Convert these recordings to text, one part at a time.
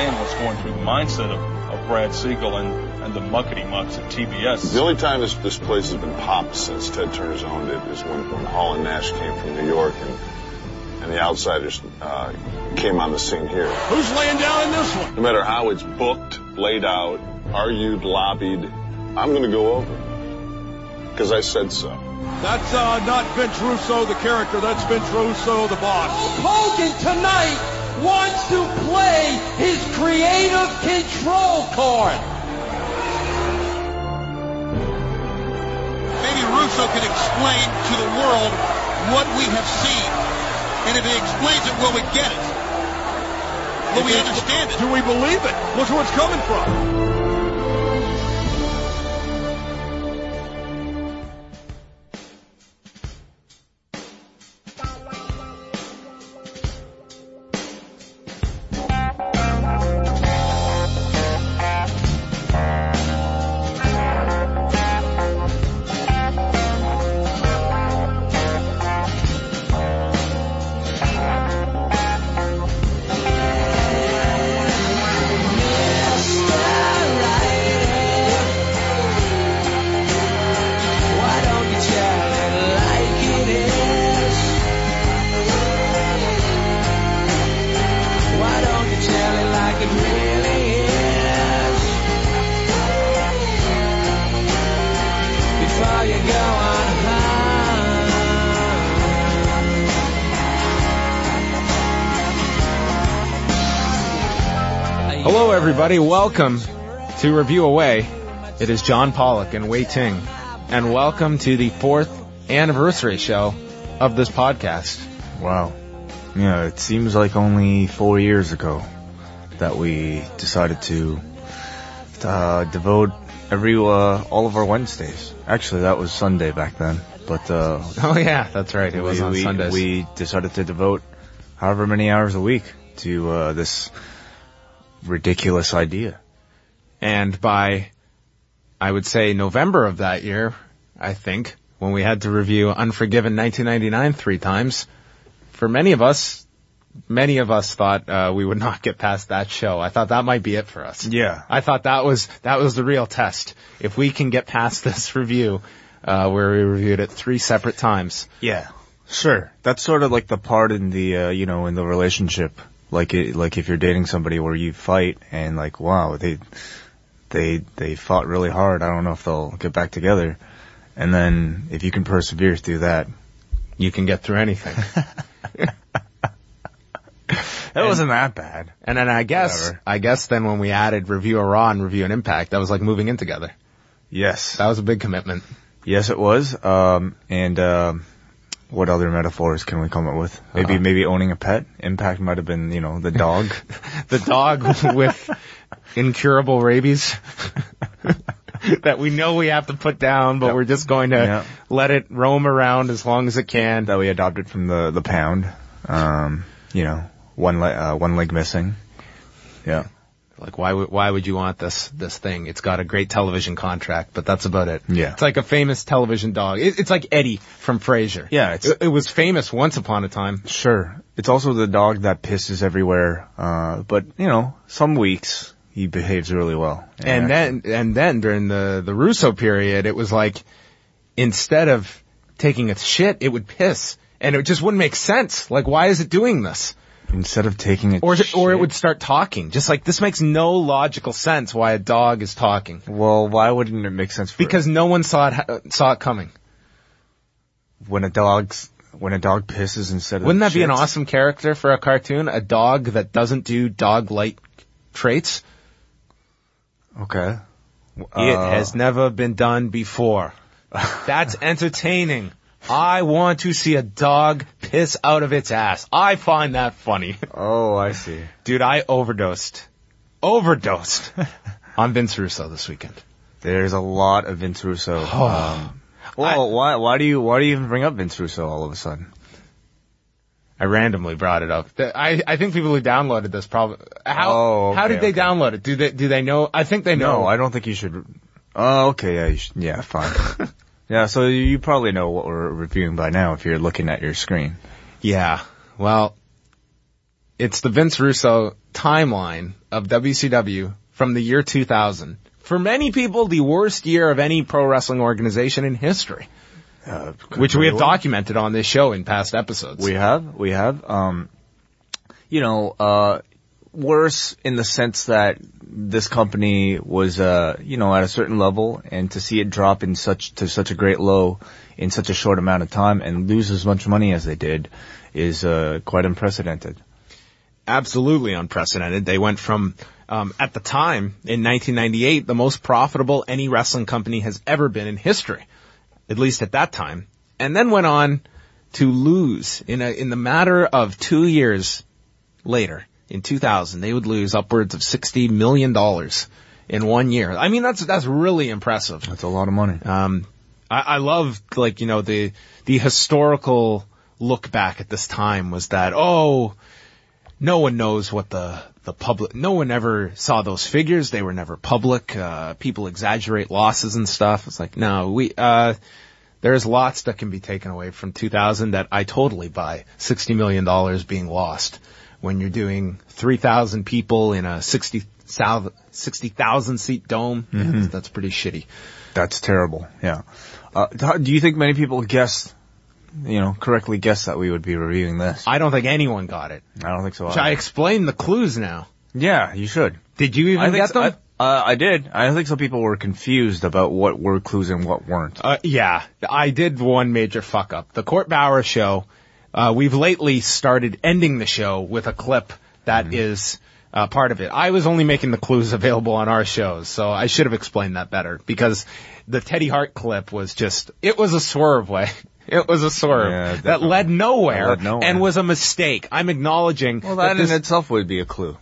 understand what's going through the mindset of, of Brad Siegel and, and the muckety mucks at TBS. The only time this, this place has been popped since Ted Turner's owned it is when, when Hall and Nash came from New York and and the outsiders uh, came on the scene here. Who's laying down in this one? No matter how it's booked, laid out, argued, lobbied, I'm going to go over because I said so. That's uh, not Vince Russo, the character. That's Vince Russo, the boss. Hogan tonight wants to play his creative control card. Maybe Russo can explain to the world what we have seen. And if he explains it, will we get it? Will we understand it? Do we believe it? Look where it's coming from. Everybody. Welcome to Review Away. It is John Pollock and Wei Ting, and welcome to the fourth anniversary show of this podcast. Wow. Yeah, it seems like only four years ago that we decided to uh, devote every uh, all of our Wednesdays. Actually, that was Sunday back then, but uh, Oh yeah, that's right. It was we, on we, Sundays. we decided to devote however many hours a week to uh, this ridiculous idea. And by, I would say November of that year, I think, when we had to review Unforgiven 1999 three times, for many of us, many of us thought uh, we would not get past that show. I thought that might be it for us. Yeah. I thought that was that was the real test. If we can get past this review, uh, where we reviewed it three separate times. Yeah, sure. That's sort of like the part in the uh, you know in the relationship, like it, like if you're dating somebody where you fight and like wow they they they fought really hard. I don't know if they'll get back together, and then if you can persevere through that, You can get through anything. that wasn't that bad. And then I guess, Whatever. I guess then when we added review a Raw and review an Impact, that was like moving in together. Yes, That was a big commitment. yes, it was. Um, and um, what other metaphors can we come up with? Maybe Uh-huh. maybe owning a pet. Impact might have been you know the dog. The dog with incurable rabies that we know we have to put down, but Yep. we're just going to Yeah. let it roam around as long as it can. that we adopted from the the pound. Um, you know, one le- uh, one leg missing. Yeah. Like why would why would you want this this thing? It's got a great television contract, but that's about it. Yeah. it's like a famous television dog. It, it's like Eddie from Frasier. Yeah, it, it was famous once upon a time. Sure. It's also the dog that pisses everywhere. Uh, but you know, some weeks he behaves really well. And then and then during the the Russo period, it was like instead of taking a shit, it would piss, and it just wouldn't make sense. Like why is it doing this? Instead of taking it, Or is it, or it would start talking. Just like this makes no logical sense why a dog is talking Well, why wouldn't it make sense? For because no one saw it ha- saw it coming. when a dog's when a dog pisses instead of Wouldn't that be an shits- awesome character for a cartoon? A dog that doesn't do dog-like traits. Okay. it Uh, has never been done before. That's entertaining. I want to see a dog piss out of its ass. I find that funny. Oh, I see. Dude, I overdosed. Overdosed on Vince Russo this weekend. There's a lot of Vince Russo. Oh. Um, well, why why do you why do you even bring up Vince Russo all of a sudden? I randomly brought it up. I, I think people who downloaded this probably, how, Oh, how did they okay. download it? Do they, do they know? I think they know. No, I don't think you should. Oh, okay, yeah, you should, yeah, fine. yeah, so you probably know what we're reviewing by now if you're looking at your screen. Yeah. Well, It's the Vince Russo timeline of WCW from the year 2000. For many people, the worst year of any pro wrestling organization in history, Uh, which we have Really? documented on this show in past episodes. We have, we have. Um, you know, uh, worse in the sense that this company was, uh, you know, at a certain level, and to see it drop in such to such a great low in such a short amount of time and lose as much money as they did is uh, quite unprecedented. absolutely unprecedented. They went from, um, at the time in 1998, the most profitable any wrestling company has ever been in history, at least at that time, and then went on to lose in a in the matter of two years later in 2000. They would lose upwards of 60 million dollars in one year. I mean, that's that's really impressive. That's a lot of money. Um, I, I love like you know the the historical look back at this time was that oh, no one knows what the the public. No one ever saw those figures. They were never public. Uh, people exaggerate losses and stuff. It's like no, we. Uh, there's lots that can be taken away from 2000 that I totally buy. $60 million being lost when you're doing 3,000 people in a 60,000 60,000 seat dome. Yeah, that's, that's pretty shitty. That's terrible. Yeah. Uh, do you think many people guessed, you know, correctly guessed that we would be reviewing this? I don't think anyone got it. I don't think so. Should I explain the clues now? yeah, you should. Did you even I get so- them? I, uh, I did. I think some people were confused about what were clues and what weren't. Uh, yeah, I did one major fuck up. The Court Bauer show, uh, we've lately started ending the show with a clip that is uh, part of it. I was only making the clues available on our shows, so I should have explained that better because the Teddy Hart clip was just, it was a swerve way. It was a swerve Yeah, that led nowhere, That led nowhere. and was a mistake. I'm acknowledging Well, that, this, in itself would be a clue.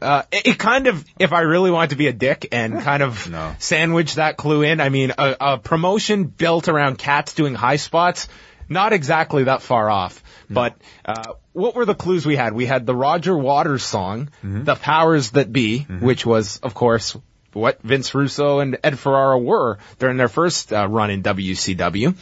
uh, it, it kind of, if I really wanted to be a dick and kind of No. sandwich that clue in, I mean, a, a promotion built around cats doing high spots, not exactly that far off. But uh, what were the clues we had? We had the Roger Waters song, "The Powers That Be," which was, of course, what Vince Russo and Ed Ferrara were during their first uh, run in WCW.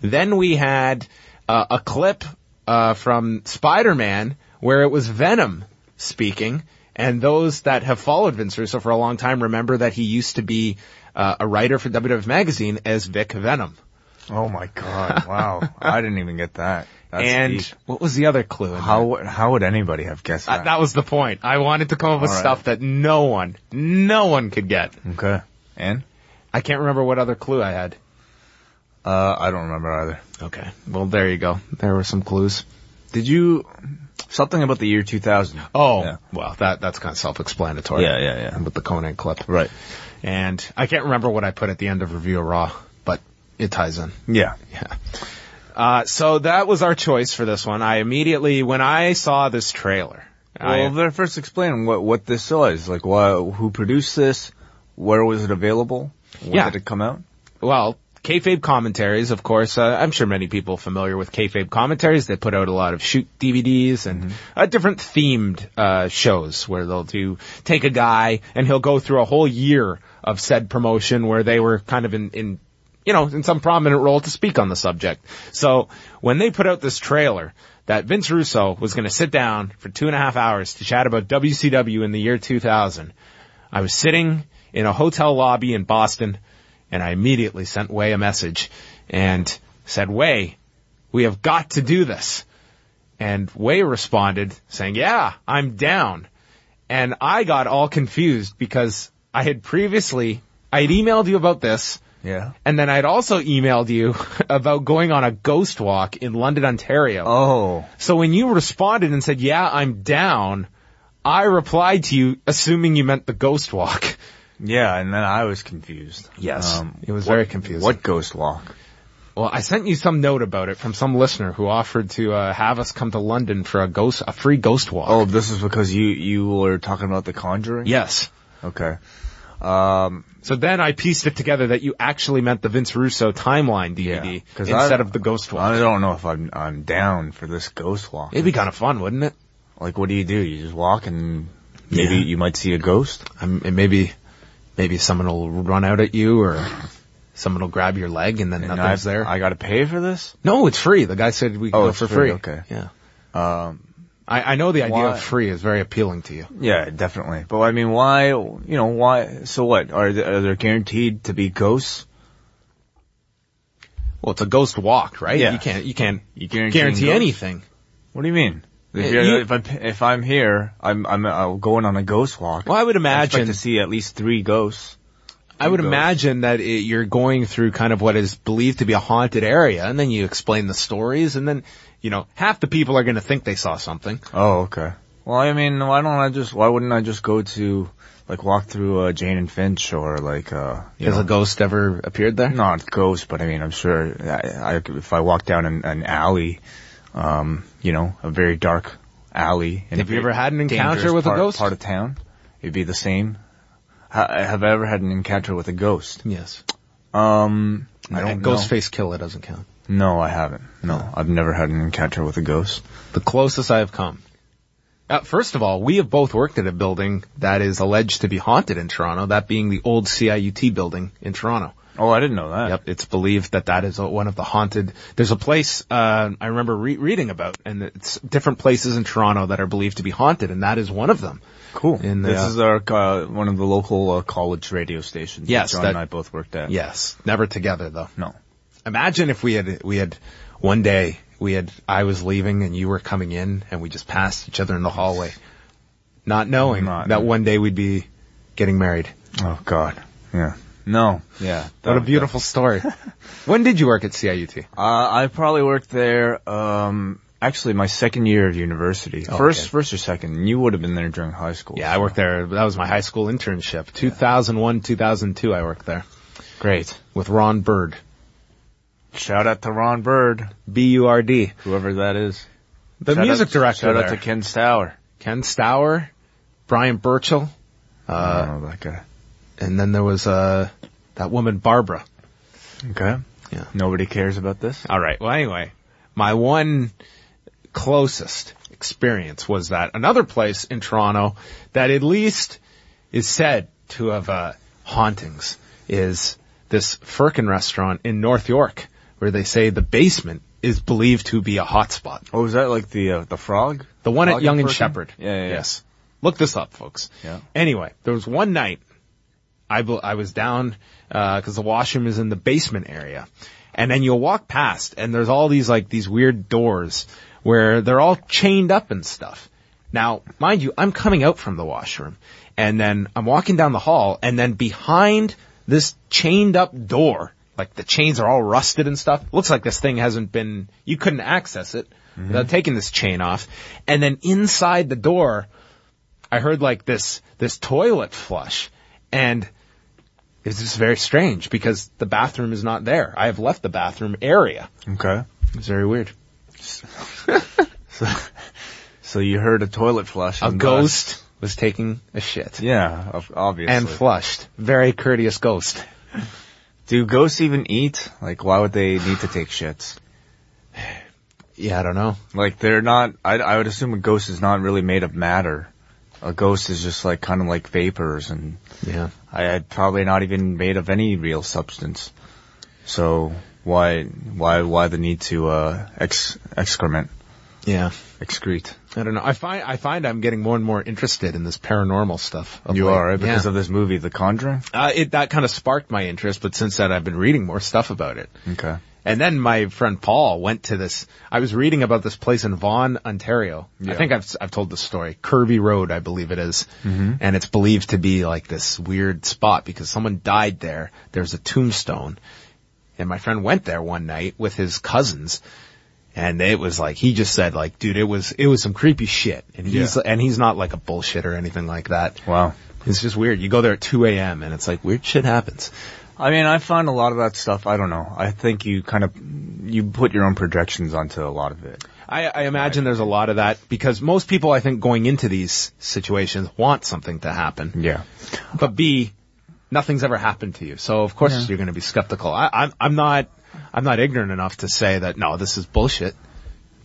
Then we had uh, a clip uh, from Spider-Man where it was Venom speaking, and those that have followed Vince Russo for a long time remember that he used to be uh, a writer for WWF Magazine as Vic Venom. Oh my god! Wow, I didn't even get that. That's and deep. what was the other clue? how would- how would anybody have guessed that? that? Uh, that was the point. I wanted to come up with right. stuff that no one, no one could get. okay. And I can't remember what other clue I had. uh, I don't remember either. Okay, well there you go. There were some clues. Did you something about the year 2000? Oh, Yeah. well, that that's kind of self-explanatory. Yeah, yeah, yeah. With the Conan clip, Right. And I can't remember what I put at the end of Review of Raw, it ties in. Yeah. Yeah. Uh, so that was our choice for this one. I immediately, when I saw this trailer, I, Well, better first explain what what this was. Like, why, who produced this? Where was it available? When Yeah. did it come out? well, kayfabe commentaries, of course. Uh, I'm sure many people familiar with kayfabe commentaries. They put out a lot of shoot DVDs and uh, different themed uh, shows where they'll do take a guy and he'll go through a whole year of said promotion where they were kind of in, in you know, in some prominent role to speak on the subject. So when they put out this trailer that Vince Russo was going to sit down for two and a half hours to chat about WCW in the year 2000, I was sitting in a hotel lobby in Boston and I immediately sent Wai a message and said, Wai, we have got to do this. And Way responded saying, yeah, I'm down. And I got all confused because I had previously, I had emailed you about this Yeah. and then I'd also emailed you about going on a ghost walk in London, Ontario. Oh. So when you responded and said, yeah, I'm down, I replied to you assuming you meant the ghost walk. Yeah, and then I was confused. Yes. Um, It was what- very confusing. What ghost walk? Well, I sent you some note about it from some listener who offered to uh, have us come to London for a ghost, a free ghost walk. Oh, this is because you you were talking about the Conjuring. yes. Okay. Um. So then I pieced it together that you actually meant the Vince Russo timeline DVD Because instead of the ghost walk. I don't know if I'm I'm down for this ghost walk. It'd be kind of fun, wouldn't it? Like, what do you do? You just walk and maybe Yeah. you might see a ghost. Um, and maybe, maybe someone will run out at you or someone will grab your leg and then And nothing's I, there. I got to pay for this. no, it's free. The guy said we could Oh, go it's for free, free. okay. Yeah. Um. I, I know the idea Why? of free is very appealing to you. Yeah, definitely. But I mean, why? You know, why? So what? Are there, are there guaranteed to be ghosts? Well, it's a ghost walk, right? Yeah. You can't you can't You guarantee guarantee anything. What do you mean? If, you're, you- if I'm if I'm here, I'm I'm uh, going on a ghost walk. Well, I would I imagine to see at least three ghosts. I would imagine that it, you're going through kind of what is believed to be a haunted area, and then you explain the stories, and then you know half the people are going to think they saw something. Oh, okay. Well, I mean, why don't I just? Why wouldn't I just go to like walk through uh, Jane and Finch or like uh, you Has know, a ghost ever appeared there? not ghost, but I mean, I'm sure I, I, if I walk down an, an alley, um, you know, a very dark alley. in a Have you ever had an encounter dangerous with a part, ghost? Part of town, it'd be the same. Ha, have I ever had an encounter with a ghost? Yes. Um, I don't know. Ghostface Killah doesn't count. No, I haven't. No, I've never had an encounter with a ghost. The closest I have come. Uh, first of all, we have both worked at a building that is alleged to be haunted in Toronto, that being the old CIUT building in Toronto. Oh, I didn't know that. Yep, it's believed that that is a, one of the haunted. There's a place uh, I remember re- reading about, and it's different places in Toronto that are believed to be haunted, and that is one of them. Cool. In the, this is our uh, one of the local uh, college radio stations. that Yes, John that- and I both worked at. Yes, never together though. No. Imagine if we had we had one day we had I was leaving and you were coming in, and we just passed each other in the hallway, not knowing Not- that one day we'd be getting married. Oh God. Yeah. No. Yeah. What a beautiful story. when did you work at CIUT? Uh, I probably worked there. Um, actually, my second year of university. Oh, first, okay. first or second. You would have been there during high school. Yeah, I worked there. That was my high school internship. 2001, 2002, I worked there Great. with Ron Burd. Shout out to Ron Burd, B-U-R-D. whoever that is. The Shout music out, director Shout there. out to Ken Stour. Ken Stour, Brian Burchell, I uh, don't know that guy. and then there was, uh, that woman Barbara. Okay. Yeah. Nobody cares about this. All right. Well, anyway, my one closest experience was that another place in Toronto that at least is said to have uh, hauntings is this Firkin restaurant in North York, where they say the basement is believed to be a hotspot. Oh, is that like the uh, the frog? The one at Yonge and? Sheppard. Yeah, yeah, yeah. Yes. Look this up, folks. Yeah. Anyway, there was one night I, bel- I was down because the washroom is in the basement area, and then you'll walk past, and there's all these like these weird doors where they're all chained up and stuff. Now, mind you, I'm coming out from the washroom, and then I'm walking down the hall, and then behind this chained up door, like the chains are all rusted and stuff. Looks like this thing hasn't been. You couldn't access it mm-hmm. without taking this chain off, and then inside the door. I heard like this this toilet flush, and it's just very strange because the bathroom is not there. I have left the bathroom area. Okay. It's very weird. So so you heard a toilet flush. A ghost was taking a shit Yeah, obviously. and flushed. Very courteous ghost. Do ghosts even eat? Like, why would they need to take shits? Yeah, I don't know. Like, they're not. I, I would assume a ghost is not really made of matter. A ghost is just like kind of like vapors, and Yeah. I, I'd probably not even made of any real substance. So why why why the need to uh ex excrement Yeah. excrete? I don't know. I find I find I'm getting more and more interested in this paranormal stuff. of You late. are right because Yeah. of this movie, The Conjuring. uh, it that kind of sparked my interest, but since then I've been reading more stuff about it. Okay. And then my friend Paul went to this. I was reading about this place in Vaughan, Ontario. Yeah. I think I've I've told the story. Kirby Road, I believe it is. and it's believed to be like this weird spot because someone died there. There's a tombstone, and my friend went there one night with his cousins, and it was like he just said like, dude, it was it was some creepy shit, and he's Yeah. and he's not like a bullshit or anything like that. Wow. It's just weird. You go there at 2 a.m. and it's like weird shit happens. I mean, I find a lot of that stuff. I don't know. I think you kind of you put your own projections onto a lot of it. I, I imagine there's a lot of that because most people, I think, going into these situations want something to happen. Yeah. But B, nothing's ever happened to you, so of course you're going to be skeptical. I, I'm, I'm not, I'm not ignorant enough to say that no, this is bullshit.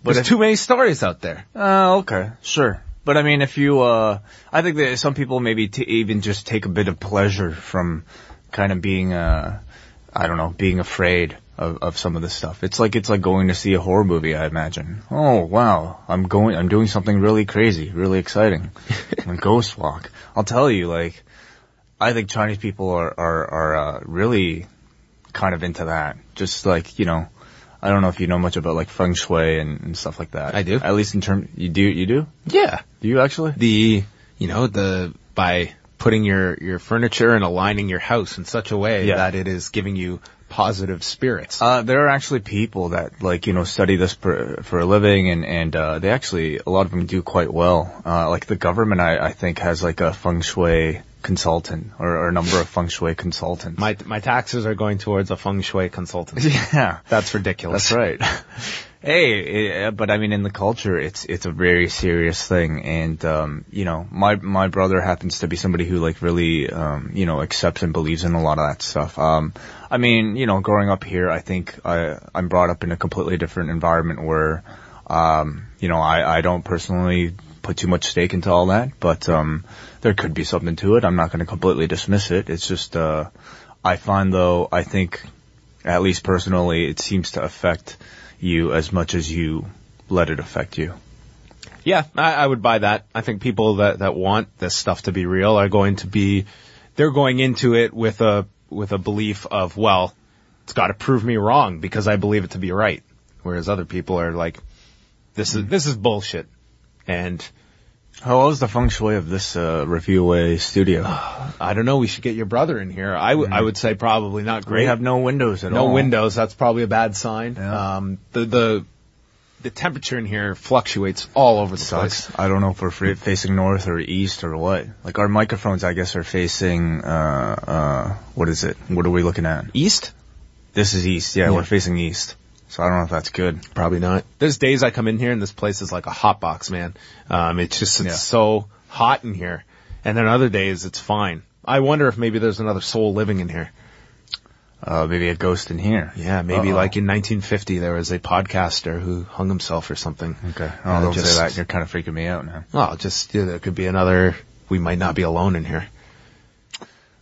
But there's if- too many stories out there. Uh, okay, sure. But I mean, if you, uh, I think that some people maybe t- even just take a bit of pleasure from kind of being, uh, I don't know, being afraid of, of some of this stuff. It's like it's like going to see a horror movie. I imagine. Oh wow, I'm going. I'm doing something really crazy, really exciting. A ghost walk. I'll tell you, like, I think Chinese people are are are uh, really kind of into that. Just like you know, I don't know if you know much about like feng shui and, and stuff like that. I do. At least in term, you do. You do. Yeah. Do you actually? The, you know, the, by putting your, your furniture and aligning your house in such a way Yeah. that it is giving you positive spirits. Uh, there are actually people that like you know study this for, for a living, and and uh, they actually a lot of them do quite well. Uh, like the government, I, I think has like a feng shui consultant or, or a number of feng shui consultants. my, my taxes are going towards a feng shui consultant. yeah, That's ridiculous. that's right. hey, eh, but I mean, in the culture, it's it's a very serious thing, and um, you know, my my brother happens to be somebody who like really um, you know accepts and believes in a lot of that stuff. Um, I mean, you know, growing up here, I think I I'm brought up in a completely different environment where, um, you know, I I don't personally put too much stake into all that, but um, there could be something to it. I'm not going to completely dismiss it. It's just uh, I find though, I think at least personally, it seems to affect you as much as you let it affect you. Yeah, I, I would buy that. I think people that, that want this stuff to be real are going to be, they're going into it with a, with a belief of, well, it's got to prove me wrong because I believe it to be right. Whereas other people are like, this is, this is bullshit. And How was the feng shui of this uh, review away studio? I don't know, we should get your brother in here. I would I would say probably not great. we have no windows at no all. No windows. That's probably a bad sign. Yeah. Um, the, the, the temperature in here fluctuates all over the Sucks. place. I don't know if we're fa- facing north or east or what. Like our microphones, I guess, are facing. Uh, uh, what is it? What are we looking at? East? This is east. Yeah, Yeah. we're facing east. So I don't know if that's good. Probably not. There's days I come in here and this place is like a hot box, man. Um, it's just, it's Yeah. so hot in here. And then other days it's fine. I wonder if maybe there's another soul living in here. Uh, maybe a ghost in here. Yeah, maybe Uh-oh. like in 1950 there was a podcaster who hung himself or something. Okay. Oh, Uh, don't just- say that. You're kind of freaking me out now. Well, just, yeah, there could be another, we might not be alone in here.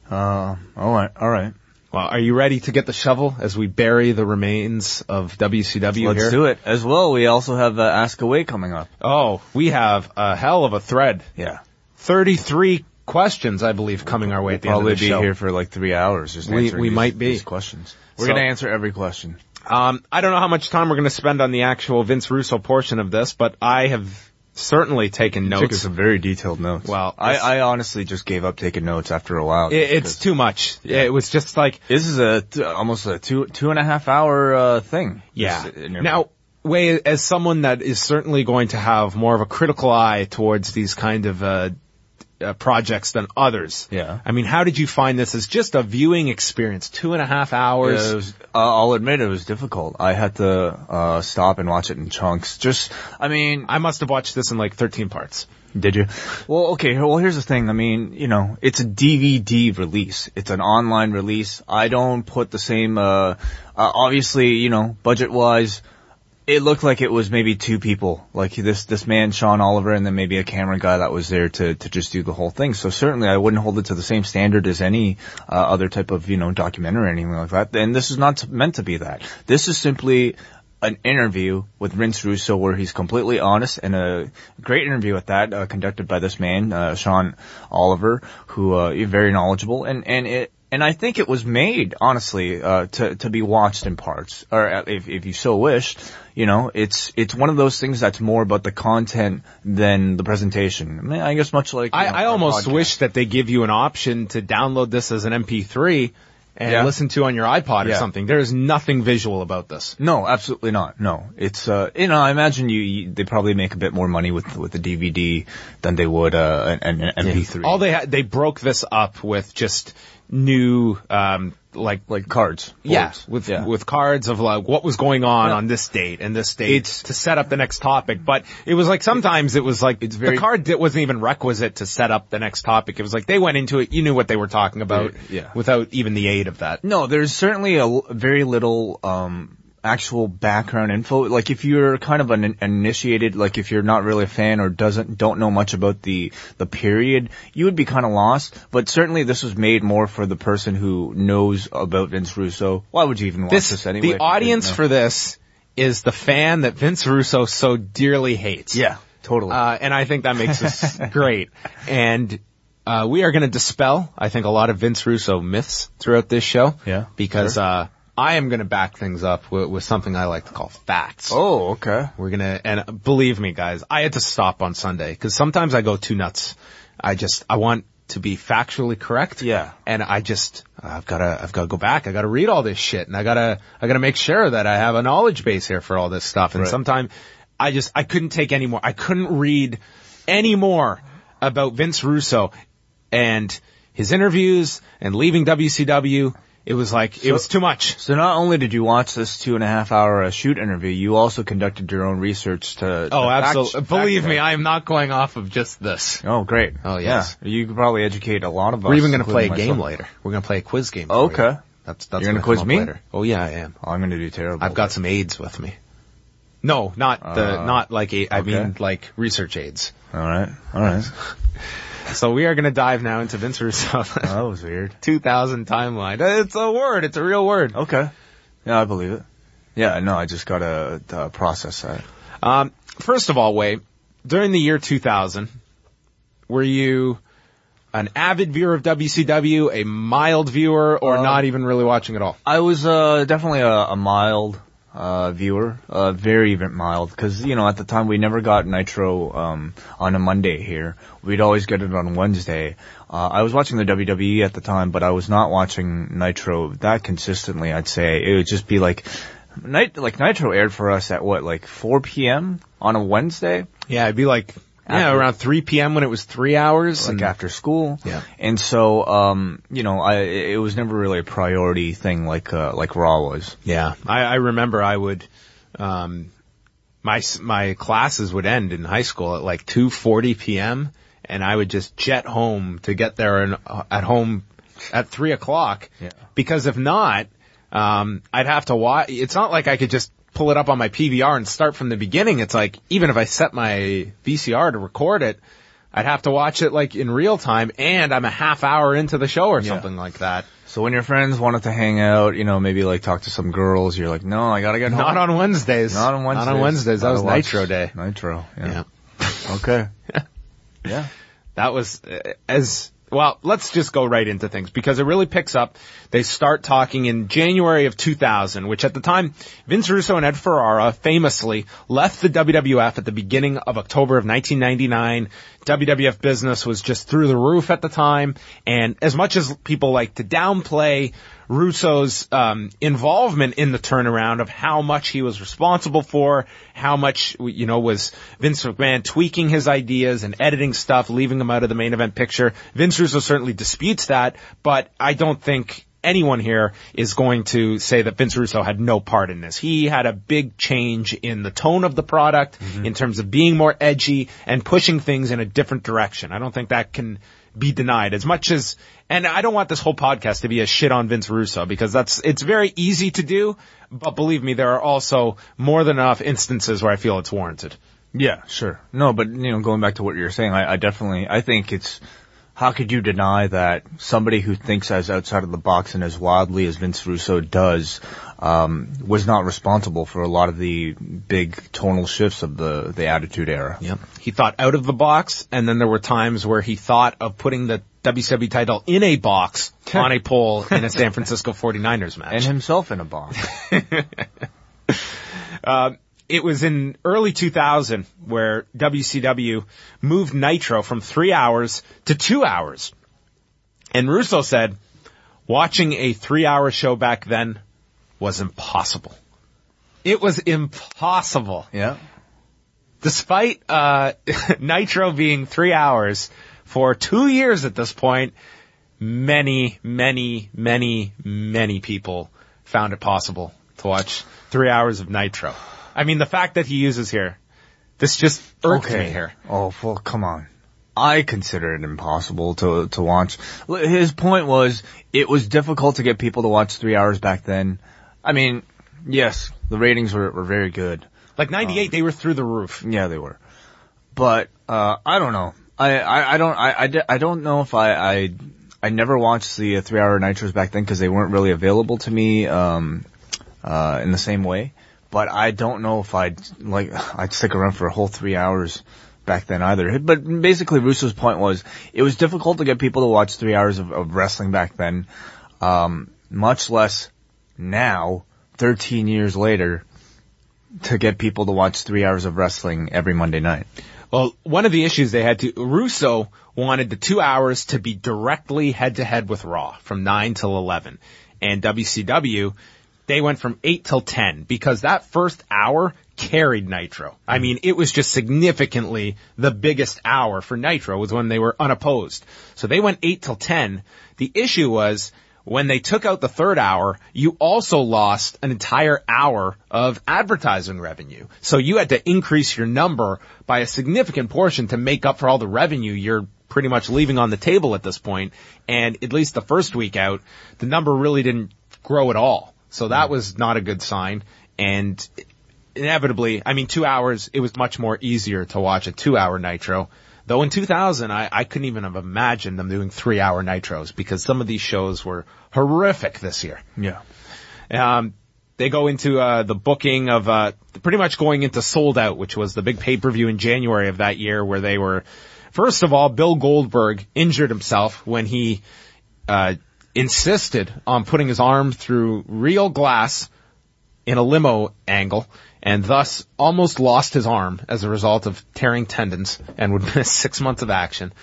Uh, all right. Well, are you ready to get the shovel as we bury the remains of WCW Let's here? do it. As well, we also have uh, Ask Away coming up. Oh, we have a hell of a thread. Yeah. 33 questions, I believe, coming our way at the Probably end of the be show. here for like three hours just We- answering we these, might be. these questions. We're So- gonna answer every question. Um, I don't know how much time we're going to spend on the actual Vince Russo portion of this, but I have certainly taken Took notes. some very detailed notes. Well, I, I honestly just gave up taking notes after a while. It, it's too much. It was just like, This is a t- almost a two two and a half hour uh, thing. yeah. Now, Wai, as someone that is certainly going to have more of a critical eye towards these kind of uh, uh, projects than others. Yeah. I mean, how did you find this as just a viewing experience? Two and a half hours. Yeah, was, uh, I'll admit it was difficult. I had to uh, stop and watch it in chunks. Just, I mean, I must have watched this in like 13 parts. Did you? Well, okay. Well, here's the thing. I mean, you know, it's a DVD release. It's an online release. I don't put the same. Uh, uh obviously, you know, budget wise, it looked like it was maybe two people, like this this man Sean Oliver, and then maybe a camera guy that was there to to just do the whole thing. So certainly, I wouldn't hold it to the same standard as any uh, other type of you know documentary or anything like that. And this is not meant to be that. This is simply an interview with Vince Russo where he's completely honest and a great interview at that, uh, conducted by this man, uh, Sean Oliver, who, uh, very knowledgeable and, and it, and I think it was made, honestly, uh, to, to be watched in parts, or uh, if, if you so wished, you know, it's, it's one of those things that's more about the content than the presentation. I mean, I guess much like, I, know, I almost podcast. wish that they give you an option to download this as an MP3 and Yeah. listen to on your iPod or Yeah. something. There is nothing visual about this. No, absolutely not. No, it's uh, you know, I imagine you, you they probably make a bit more money with with the DVD than they would uh, an, an MP3. All they had, they broke this up with just new, um, like, like cards. yeah, with yeah. with cards of like what was going on Yeah. on this date and this date It's- to set up the next topic. But it was like sometimes it was like It's very- the card that wasn't even requisite to set up the next topic. It was like they went into it, you knew what they were talking about, Yeah. without even the aid of that. No, there's certainly a very little um actual background info. Like if you're kind of an initiated, like if you're not really a fan or doesn't don't know much about the the period, you would be kind of lost. But certainly this was made more for the person who knows about Vince Russo. Why would you even watch this, this anyway? The audience for this is the fan that Vince Russo so dearly hates. Yeah, totally. Uh, and I think that makes this great. And uh, we are going to dispel, I think, a lot of Vince Russo myths throughout this show. Yeah, because sure. uh, I am going to back things up with, with, something I like to call facts. Oh, okay. We're gonna, and believe me, guys, I had to stop on Sunday because sometimes I go too nuts. I just, I want to be factually correct. Yeah. And I just, I've gotta, I've gotta go back. I gotta read all this shit and I gotta, I gotta make sure that I have a knowledge base here for all this stuff. And right. sometimes I just, I couldn't take any more. I couldn't read any more about Vince Russo and his interviews and leaving WCW. It was like, so, it was too much. So not only did you watch this two and a half hour uh, shoot interview, you also conducted your own research to. Oh, to absolutely. Fact, Believe fact me, I am not going off of just this. Oh, great. Oh, yes. Yeah. You could probably educate a lot of us. We're even going to play a game later. We're going to play a quiz game. Okay. That's, that's You're going to quiz me? Later. Oh, yeah, I am. Oh, I'm going to do terrible. I've got some aids with me. No, not the, Uh, not like, a, I okay. mean like research aids. All right. All right. So we are going to dive now into Vince Russo. Oh, that was weird. 2000 timeline. It's a word. It's a real word. Okay. Yeah, I believe it. Yeah, no, I just gotta uh, process that. Um, first of all, Wade, during the year 2000, were you an avid viewer of WCW, a mild viewer, or Um, not even really watching at all? I was uh, definitely a, a mild uh, viewer, uh, very mild, because you know at the time we never got Nitro um, on a Monday here. We'd always get it on Wednesday. Uh, I was watching the WWE at the time, but I was not watching Nitro that consistently. I'd say it would just be like. Night, like Nitro aired for us at what, like 4 p.m. on a Wednesday? Yeah, it'd be like, yeah, around 3 p.m. when it was three hours. like and- after school. Yeah. And so, um, you know, I, it was never really a priority thing like, uh, like Raw was. Yeah, I, I remember I would, um, my s- my classes would end in high school at like 2:40 p.m. and I would just jet home to get there and uh, at home at three o'clock. Yeah. Because if not, um, I'd have to watch. It's not like I could just pull it up on my PVR and start from the beginning. It's like even if I set my VCR to record it. I'd have to watch it like in real time and I'm a half hour into the show or Yeah. something like that. So when your friends wanted to hang out, you know, maybe like talk to some girls, you're like, no, I gotta get home. Not on Wednesdays. Not on Wednesdays. Not on Wednesdays. That was Nitro Day. Nitro. Yeah. Yeah. Okay. yeah. That was uh, as well. Let's just go right into things because it really picks up. They start talking in January of 2000, which at the time Vince Russo and Ed Ferrara famously left the WWF at the beginning of October of 1999. WWF business was just through the roof at the time, and as much as people like to downplay Russo's um, involvement in the turnaround of how much he was responsible for, how much you know was Vince McMahon tweaking his ideas and editing stuff, leaving him out of the main event picture. Vince Russo certainly disputes that, but I don't think anyone here is going to say that Vince Russo had no part in this. He had a big change in the tone of the product mm-hmm. in terms of being more edgy and pushing things in a different direction. I don't think that can be denied as much as, and I don't want this whole podcast to be a shit on Vince Russo because that's, it's very easy to do, but believe me, there are also more than enough instances where I feel it's warranted. Yeah, sure. No, but you know, going back to what you're saying, I, I definitely, I think it's, how could you deny that somebody who thinks as outside of the box and as wildly as Vince Russo does, um, was not responsible for a lot of the big tonal shifts of the, the Attitude Era. Yep. He thought out of the box, and then there were times where he thought of putting the WCW title in a box on a pole in a San Francisco 49ers match. And himself in a box. it was in early 2000 where WCW moved Nitro from three hours to two hours. And Russo said, watching a three hour show back then was impossible. It was impossible. yeah. Despite, uh, Nitro being three hours for two years at this point, many, many, many, many people found it possible to watch three hours of Nitro. I mean, the fact that he uses here, this just irked me here. Oh, well, come on. I consider it impossible to to watch. His point was it was difficult to get people to watch three hours back then. I mean, yes, The ratings were, were very good. Like 98, they were through the roof. Yeah, they were. But uh, I don't know. I, I, I don't I, I, I don't know if I I, I never watched the uh, three hour nitros back then because they weren't really available to me um, uh, in the same way. But I don't know if I'd like I'd stick around for a whole three hours back then either. But basically, Russo's point was it was difficult to get people to watch three hours of, of wrestling back then, um, much less now, 13 years later, to get people to watch three hours of wrestling every Monday night. Well, one of the issues they had to, Russo wanted the two hours to be directly head to head with Raw from 9 till 11. And WCW, they went from 8 till 10 because that first hour carried Nitro. I mean, it was just significantly the biggest hour for Nitro was when they were unopposed. So they went 8 till 10. The issue was when they took out the third hour, you also lost an entire hour of advertising revenue. So you had to increase your number by a significant portion to make up for all the revenue you're pretty much leaving on the table at this point. And at least the first week out, the number really didn't grow at all. So that was not a good sign. And inevitably, I mean, two hours, it was much more easier to watch a two hour Nitro. Though in 2000, I, I couldn't even have imagined them doing three hour Nitros because some of these shows were horrific this year. Yeah. Um, they go into uh, the booking of uh, pretty much going into Souled Out, which was the big pay per view in January of that year, where they were. First of all, Bill Goldberg injured himself when he uh, insisted on putting his arm through real glass in a limo angle, and thus almost lost his arm as a result of tearing tendons and would miss six months of action.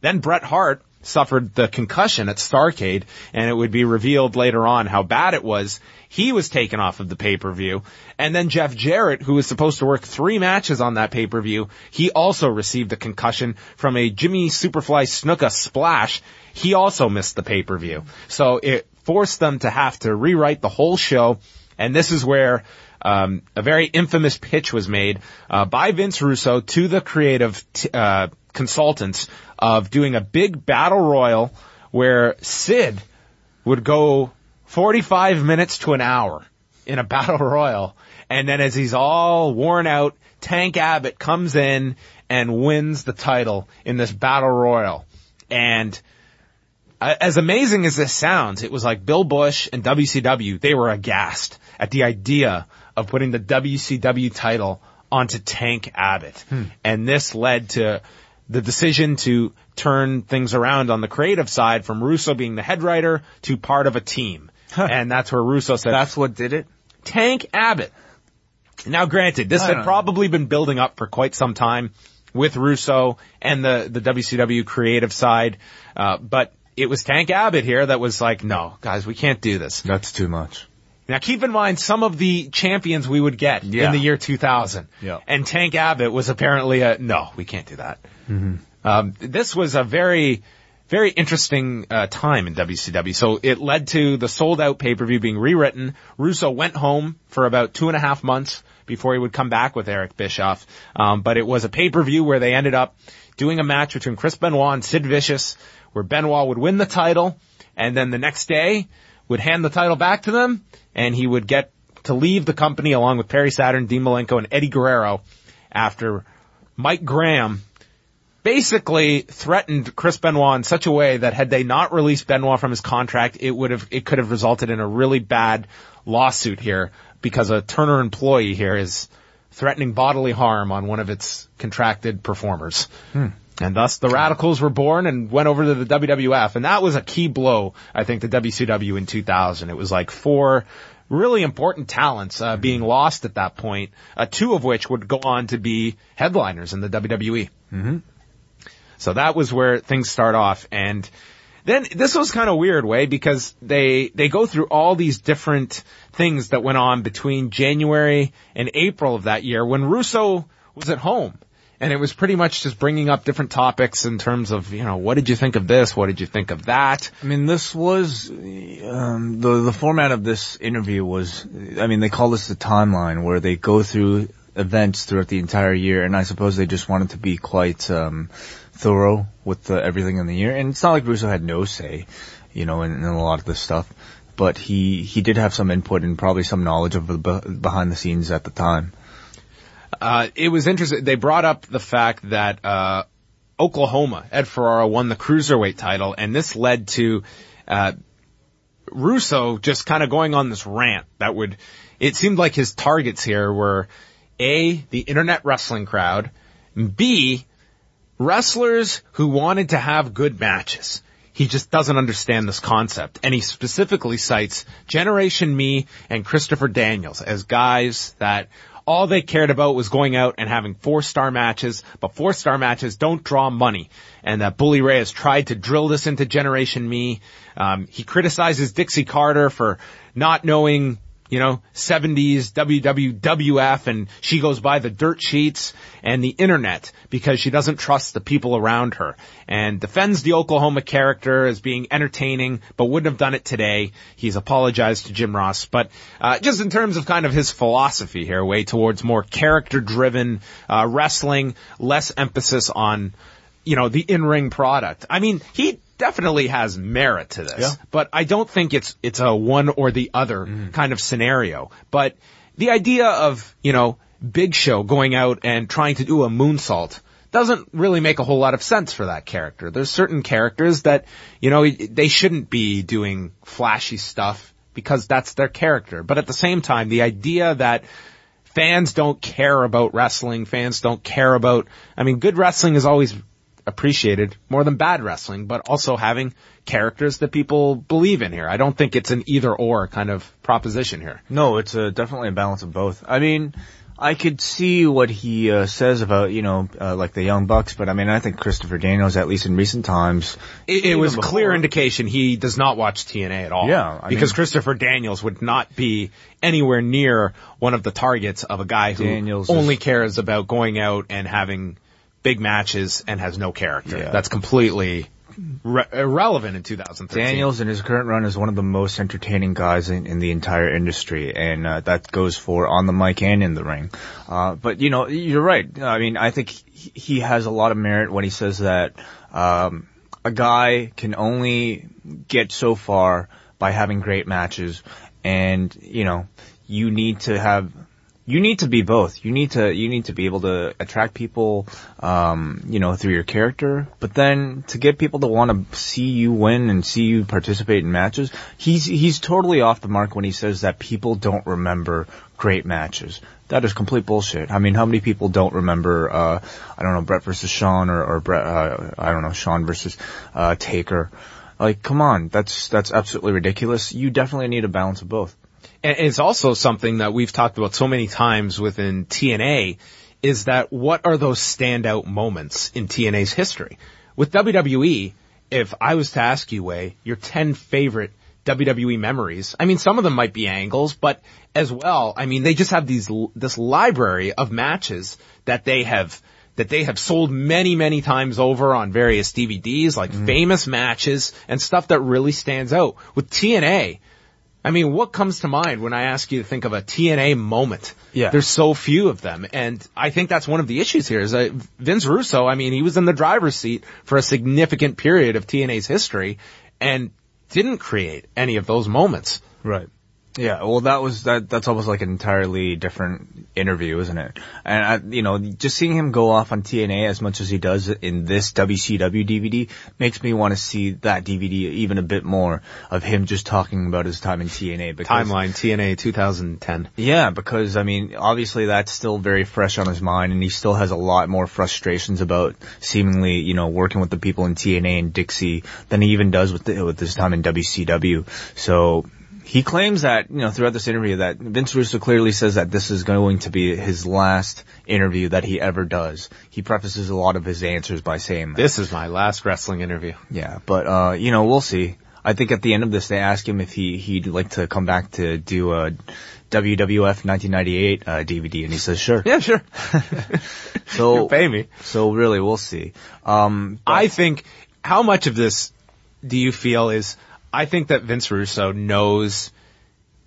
Then Bret Hart suffered the concussion at Starcade, and it would be revealed later on how bad it was. He was taken off of the pay-per-view. And then Jeff Jarrett, who was supposed to work three matches on that pay-per-view, he also received a concussion from a Jimmy Superfly Snuka splash. He also missed the pay-per-view. So it forced them to have to rewrite the whole show. And this is where um, a very infamous pitch was made uh, by Vince Russo to the creative t- uh, consultants of doing a big battle royal where Sid would go 45 minutes to an hour in a battle royal. And then as he's all worn out, Tank Abbott comes in and wins the title in this battle royal. And uh, as amazing as this sounds, it was like Bill Busch and WCW, they were aghast at the idea of putting the WCW title onto Tank Abbott. And this led to the decision to turn things around on the creative side from Russo being the head writer to part of a team. And that's where Russo said, That's what did it? Tank Abbott. Now granted, this had don't know. probably been building up for quite some time with Russo and the, the WCW creative side, uh, but it was Tank Abbott here that was like, no, guys, we can't do this. That's too much. Now keep in mind some of the champions we would get Yeah. in the year 2000. Yeah. And Tank Abbott was apparently a, no, we can't do that. Um, this was a very, very interesting uh, time in WCW. So it led to the Souled Out pay per view being rewritten. Russo went home for about two and a half months before he would come back with Eric Bischoff. Um, but it was a pay per view where they ended up doing a match between Chris Benoit and Sid Vicious, where Benoit would win the title, and then the next day would hand the title back to them, and he would get to leave the company along with Perry Saturn, Dean Malenko, and Eddie Guerrero after Mike Graham basically threatened Chris Benoit in such a way that had they not released Benoit from his contract, it would have, it could have resulted in a really bad lawsuit here because a Turner employee here is threatening bodily harm on one of its contracted performers. Hmm. And thus the Radicals were born and went over to the WWF. And that was a key blow, I think, to WCW in 2000. It was like four really important talents uh, being lost at that point, uh, two of which would go on to be headliners in the WWE. So that was where things start off. And then this was kind of weird way because they, they go through all these different things that went on between January and April of that year when Russo was at home. And it was pretty much just bringing up different topics in terms of, you know, what did you think of this? What did you think of that? I mean, this was um, the the format of this interview was. I mean, they call this the timeline, where they go through events throughout the entire year, and I suppose they just wanted to be quite um, thorough with everything in the year. And it's not like Russo had no say, you know, in, in a lot of this stuff. but he he did have some input and probably some knowledge of the be- behind the scenes at the time. Uh, it was interesting. They brought up the fact that uh, Oklahoma, Ed Ferrara won the cruiserweight title, and this led to uh, Russo just kind of going on this rant that would. It seemed like his targets here were a the internet wrestling crowd, b wrestlers who wanted to have good matches. He just doesn't understand this concept. And he specifically cites Generation Me and Christopher Daniels as guys that all they cared about was going out and having four star matches, but four star matches don't draw money. And that Bully Ray has tried to drill this into Generation Me. Um, he criticizes Dixie Carter for not knowing you know, 70s WWF and she goes by the dirt sheets and the internet because she doesn't trust the people around her and defends the Oklahoma character as being entertaining but wouldn't have done it today. He's apologized to Jim Ross, but uh, just in terms of kind of his philosophy here, way towards more character driven uh, wrestling, less emphasis on you know, the in-ring product. I mean, he definitely has merit to this, Yeah. but I don't think it's, it's a one or the other Mm-hmm. kind of scenario. But the idea of, you know, Big Show going out and trying to do a moonsault doesn't really make a whole lot of sense for that character. There's certain characters that, you know, they shouldn't be doing flashy stuff because that's their character. But at the same time, the idea that fans don't care about wrestling, fans don't care about, I mean, good wrestling is always appreciated more than bad wrestling, but also having characters that people believe in here. I don't think it's an either or kind of proposition here. No, it's a, definitely a balance of both. I mean, I could see what he uh, says about you know uh, like the Young Bucks, but I mean I think Christopher Daniels, at least in recent times, It, it was clear indication he does not watch TNA at all. Yeah, I because mean- Christopher Daniels would not be anywhere near one of the targets of a guy who Daniels only is- cares about going out and having big matches and has no character. Yeah. That's completely re- irrelevant in 2013. Daniels in his current run is one of the most entertaining guys in, in the entire industry, and uh, that goes for on the mic and in the ring. Uh, but you know, you're right. I mean, I think he, he has a lot of merit when he says that um, a guy can only get so far by having great matches, and you know, you need to have. You need to be both. You need to you need to be able to attract people, um, you know, through your character, but then to get people to want to see you win and see you participate in matches. He's he's totally off the mark when he says that people don't remember great matches. That is complete bullshit. I mean, how many people don't remember? Uh, I don't know, Bret versus Shawn or or Bret, uh, I don't know, Shawn versus uh, Taker. Like, come on, that's that's absolutely ridiculous. You definitely need a balance of both. And it's also something that we've talked about so many times within TNA is that what are those standout moments in TNA's history? With WWE, if I was to ask you, Wai, your 10 favorite WWE memories, I mean, some of them might be angles, but as well, I mean, they just have these, this library of matches that they have, that they have sold many, many times over on various DVDs, like mm-hmm. famous matches and stuff that really stands out. With TNA, I mean, what comes to mind when I ask you to think of a TNA moment? Yeah. There's so few of them. And I think that's one of the issues here is that Vince Russo, I mean, he was in the driver's seat for a significant period of TNA's history and didn't create any of those moments. Right. Yeah, well, that was that. That's almost like an entirely different interview, isn't it? And I, you know, just seeing him go off on TNA as much as he does in this WCW DVD makes me want to see that DVD even a bit more of him just talking about his time in TNA. Because, Timeline TNA 2010. Yeah, because I mean, obviously that's still very fresh on his mind, and he still has a lot more frustrations about seemingly, you know, working with the people in TNA and Dixie than he even does with the, with his time in WCW. So he claims that, you know, throughout this interview that Vince Russo clearly says that this is going to be his last interview that he ever does. He prefaces a lot of his answers by saying. This is my last wrestling interview. Yeah, but uh, you know, we'll see. I think at the end of this, they ask him if he he'd like to come back to do a WWF 1998 uh, DVD, and he says sure. Yeah, sure. So Pay me. so really, we'll see. Um, I think how much of this do you feel is I think that Vince Russo knows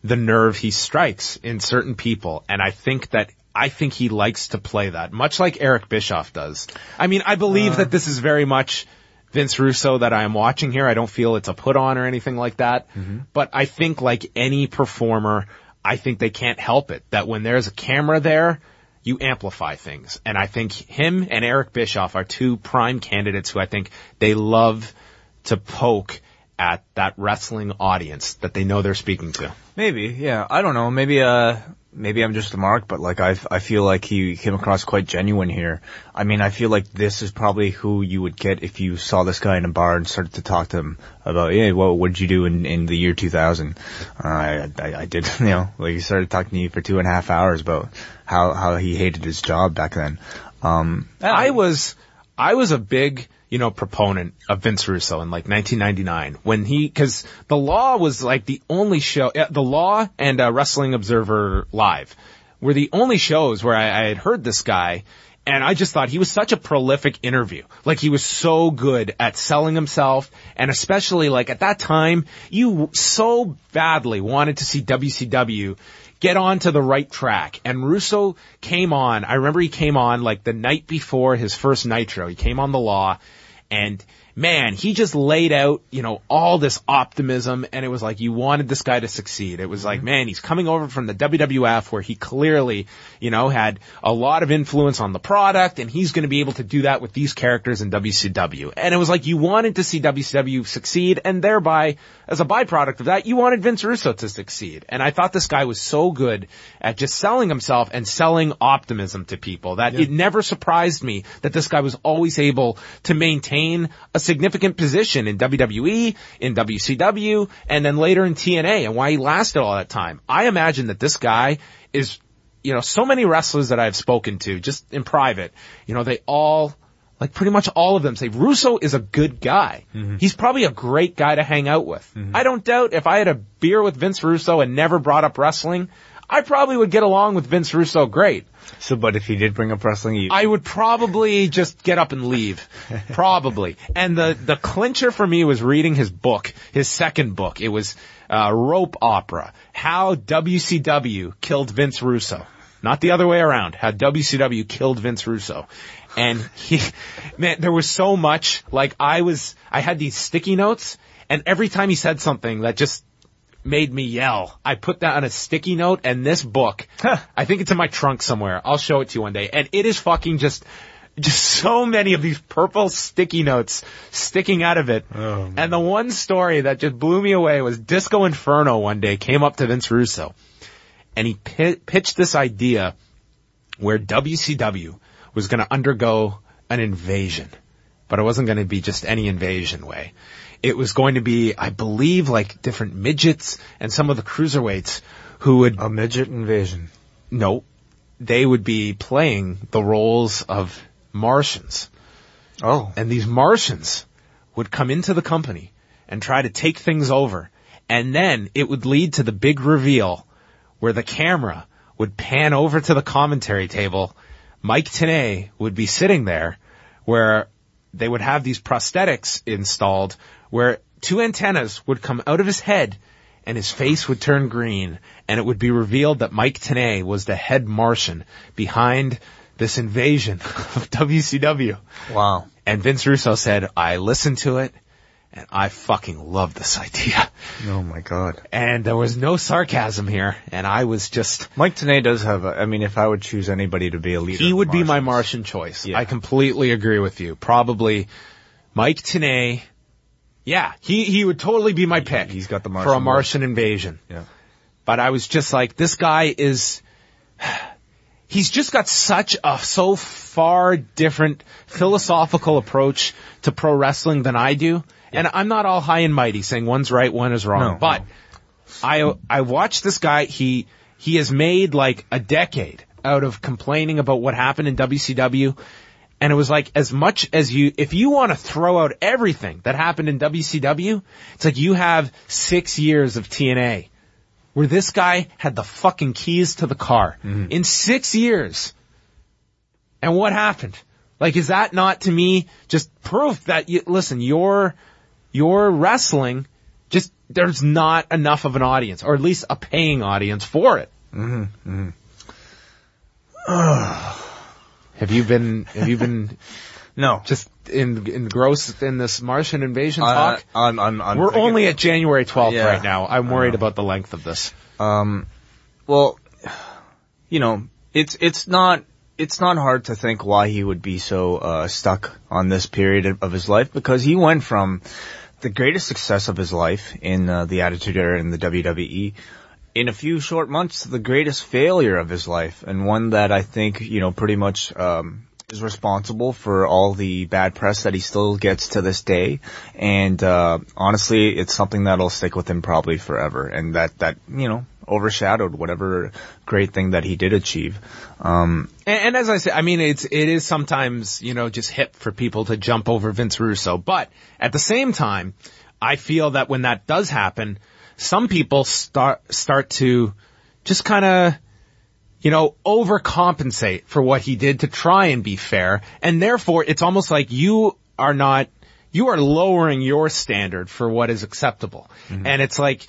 the nerve he strikes in certain people and I think that I think he likes to play that much like Eric Bischoff does. I mean, I believe that uh. this is very much Vince Russo that I am watching here. I don't feel it's a put on or anything like that. Mm-hmm. But I think like any performer, I think they can't help it that when there's a camera there, you amplify things. And I think him and Eric Bischoff are two prime candidates who I think they love to poke at that wrestling audience that they know they're speaking to. Maybe, yeah. I don't know. Maybe, uh, maybe I'm just a mark, but like I, I feel like he came across quite genuine here. I mean, I feel like this is probably who you would get if you saw this guy in a bar and started to talk to him about, hey, what would you do in, in the year 2000? Uh, I, I, I did, you know, like he started talking to you for two and a half hours about how, how he hated his job back then. Um, I was, I was a big, you know, proponent of Vince Russo in like 1999 when he, cause the Law was like the only show, uh, the Law and uh, Wrestling Observer Live were the only shows where I, I had heard this guy and I just thought he was such a prolific interview. Like he was so good at selling himself and especially like at that time, you so badly wanted to see WCW get on to the right track. And Russo came on. I remember he came on like the night before his first Nitro. He came on the Law and man, he just laid out, you know, all this optimism and it was like you wanted this guy to succeed. It was like, mm-hmm. man, he's coming over from the WWF where he clearly, you know, had a lot of influence on the product and he's going to be able to do that with these characters in WCW. And it was like you wanted to see WCW succeed and thereby, as a byproduct of that, you wanted Vince Russo to succeed. And I thought this guy was so good at just selling himself and selling optimism to people that it never surprised me that this guy was always able to maintain a significant position in WWE, in WCW, and then later in TNA and why he lasted all that time. I imagine that this guy is, you know, so many wrestlers that I've spoken to just in private, you know, they all like pretty much all of them say Russo is a good guy. Mm-hmm. He's probably a great guy to hang out with. Mm-hmm. I don't doubt if I had a beer with Vince Russo and never brought up wrestling, I probably would get along with Vince Russo great. so, but if he did bring up wrestling, you, I would probably just get up and leave. Probably. And the, the clincher for me was reading his book, his second book. It was, uh, Rope Opera. How WCW killed Vince Russo. Not the other way around. How WCW killed Vince Russo. And he, man, there was so much, like I was, I had these sticky notes and every time he said something that just made me yell. I put that on a sticky note and this book, I think it's in my trunk somewhere. I'll show it to you one day. And it is fucking just, just so many of these purple sticky notes sticking out of it. Oh, and the one story that just blew me away was Disco Inferno one day came up to Vince Russo and he pi- pitched this idea where WCW was going to undergo an invasion, but it wasn't going to be just any invasion Wai. It was going to be, I believe, like different midgets and some of the cruiserweights who would a midget invasion. no, they would be playing the roles of Martians. Oh, And these Martians would come into the company and try to take things over. And then it would lead to the big reveal where the camera would pan over to the commentary table. Mike Tenay would be sitting there where they would have these prosthetics installed where two antennas would come out of his head and his face would turn green and it would be revealed that Mike Tenay was the head Martian behind this invasion of WCW. wow. And Vince Russo said, I listened to it and I fucking love this idea. Oh my god. And there was no sarcasm here and I was just, Mike Tenay does have a, I mean, if I would choose anybody to be a leader. he would be my Martian choice. Yeah. I completely agree with you. Probably Mike Tenay. Yeah, he, he would totally be my pick. he's got the For a Martian Martian invasion. Yeah. But I was just like, this guy is, he's just got such a so far different philosophical approach to pro wrestling than I do. And I'm not all high and mighty saying one's right, one is wrong. No, but no. I, I watched this guy, he, he has made like a decade out of complaining about what happened in WCW. And it was like, as much as you, if you want to throw out everything that happened in WCW, it's like you have six years of TNA where this guy had the fucking keys to the car in six years. And what happened? Like, is that not to me just proof that you, listen, your, your wrestling, just, there's not enough of an audience, or at least a paying audience for it. Mm-hmm. have you been, have you been No. Just in, engrossed in this Martian invasion Uh, talk? I'm, I'm, I'm We're only at January 12th Yeah. right now. I'm worried about the length of this. Um, well, you know, it's it's not it's not hard to think why he would be so uh, stuck on this period of- of his life because he went from the greatest success of his life in uh, the Attitude Era in the WWE in a few short months the greatest failure of his life and one that I think you know pretty much. Um, is responsible for all the bad press that he still gets to this day, and uh, honestly, it's something that'll stick with him probably forever, and that that you know overshadowed whatever great thing that he did achieve. Um, And, and as I say, I mean, it's it is sometimes you know just hip for people to jump over Vince Russo, but at the same time, I feel that when that does happen, some people start start to just kind of you know overcompensate for what he did to try and be fair, and therefore it's almost like you are not you are lowering your standard for what is acceptable, mm-hmm. and it's like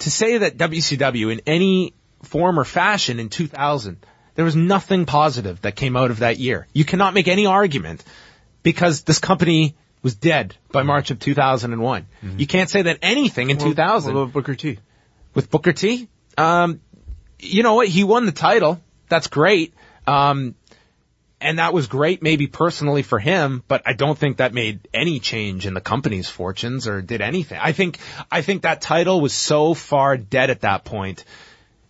to say that WCW in any form or fashion in 2000, there was nothing positive that came out of that year. You cannot make any argument because this company was dead by March of 2001. You can't say that anything in 2000 what about Booker T. with Booker T. Um, you know what? He won the title. That's great. Um, and that was great maybe personally for him, but I don't think that made any change in the company's fortunes or did anything. I think, I think that title was so far dead at that point.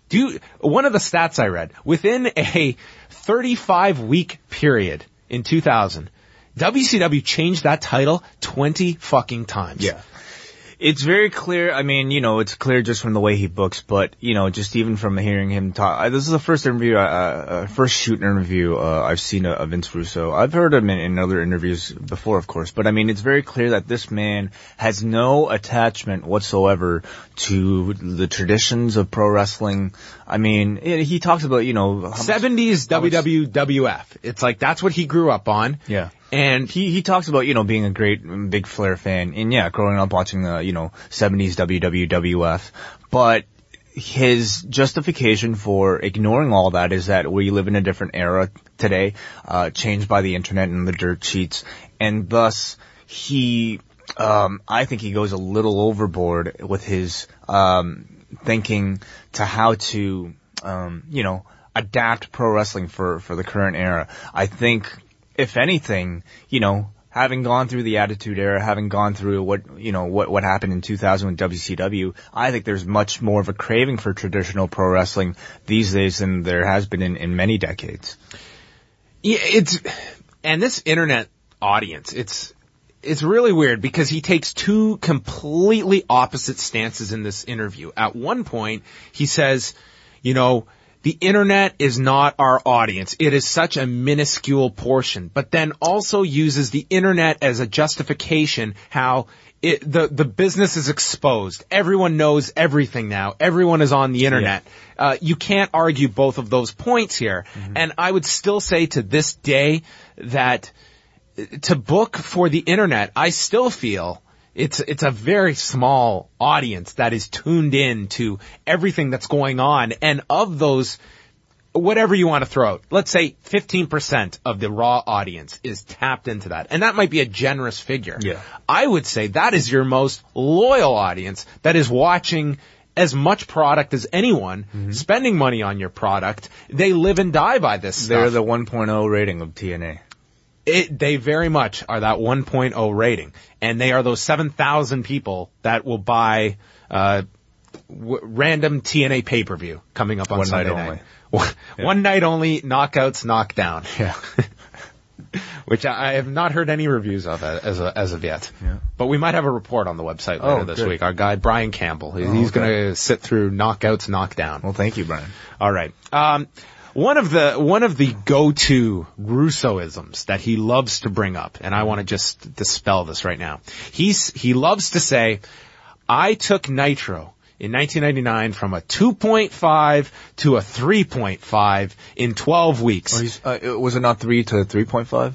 Do you, one of the stats I read, within a 35 week period in 2000, WCW changed that title 20 fucking times. Yeah. It's very clear. I mean, you know, it's clear just from the way he books, but you know, just even from hearing him talk. I, this is the first interview, uh, uh, first shoot interview uh, I've seen of Vince Russo. I've heard him in, in other interviews before, of course, but I mean, it's very clear that this man has no attachment whatsoever to the traditions of pro wrestling. I mean, he talks about you know 70s how much- WWF. It's like that's what he grew up on. Yeah. And He he talks about you know being a great big Flair fan and yeah growing up watching the you know 70s WWF but his justification for ignoring all that is that we live in a different era today uh changed by the internet and the dirt sheets and thus he um I think he goes a little overboard with his um thinking to how to um you know adapt pro wrestling for for the current era I think if anything, you know, having gone through the Attitude Era, having gone through what you know what what happened in 2000 with WCW, I think there's much more of a craving for traditional pro wrestling these days than there has been in, in many decades. Yeah, it's and this internet audience, it's it's really weird because he takes two completely opposite stances in this interview. At one point, he says, you know, the internet is not our audience. It is such a minuscule portion, but then also uses the internet as a justification how it, the, the business is exposed. Everyone knows everything now. Everyone is on the internet. Uh, you can't argue both of those points here. And I would still say to this day that to book for the internet, I still feel it's it's a very small audience that is tuned in to everything that's going on, and of those, whatever you want to throw out, let's say 15% of the raw audience is tapped into that, and that might be a generous figure. Yeah. I would say that is your most loyal audience that is watching as much product as anyone, mm-hmm. spending money on your product. They live and die by this stuff They're the 1.0 rating of TNA. It, they very much are that 1.0 rating, and they are those 7,000 people that will buy uh, w- random TNA pay per view coming up on One night only. One, one night only, knockouts, knockdown. Yeah. Which I, I have not heard any reviews of as of, as of yet. Yeah. But we might have a report on the website later Oh, this good. week. Our guy Brian Campbell, he- Oh, he's okay. going to sit through knockouts, knockdown. Well, thank you, Brian. All right. Um, one of the one of the go-to Russoisms that he loves to bring up, and I want to just dispel this right now. He's he loves to say, "I took Nitro in 1999 from a 2.5 to a 3.5 in 12 weeks." Oh, uh, was it not 3 to 3.5?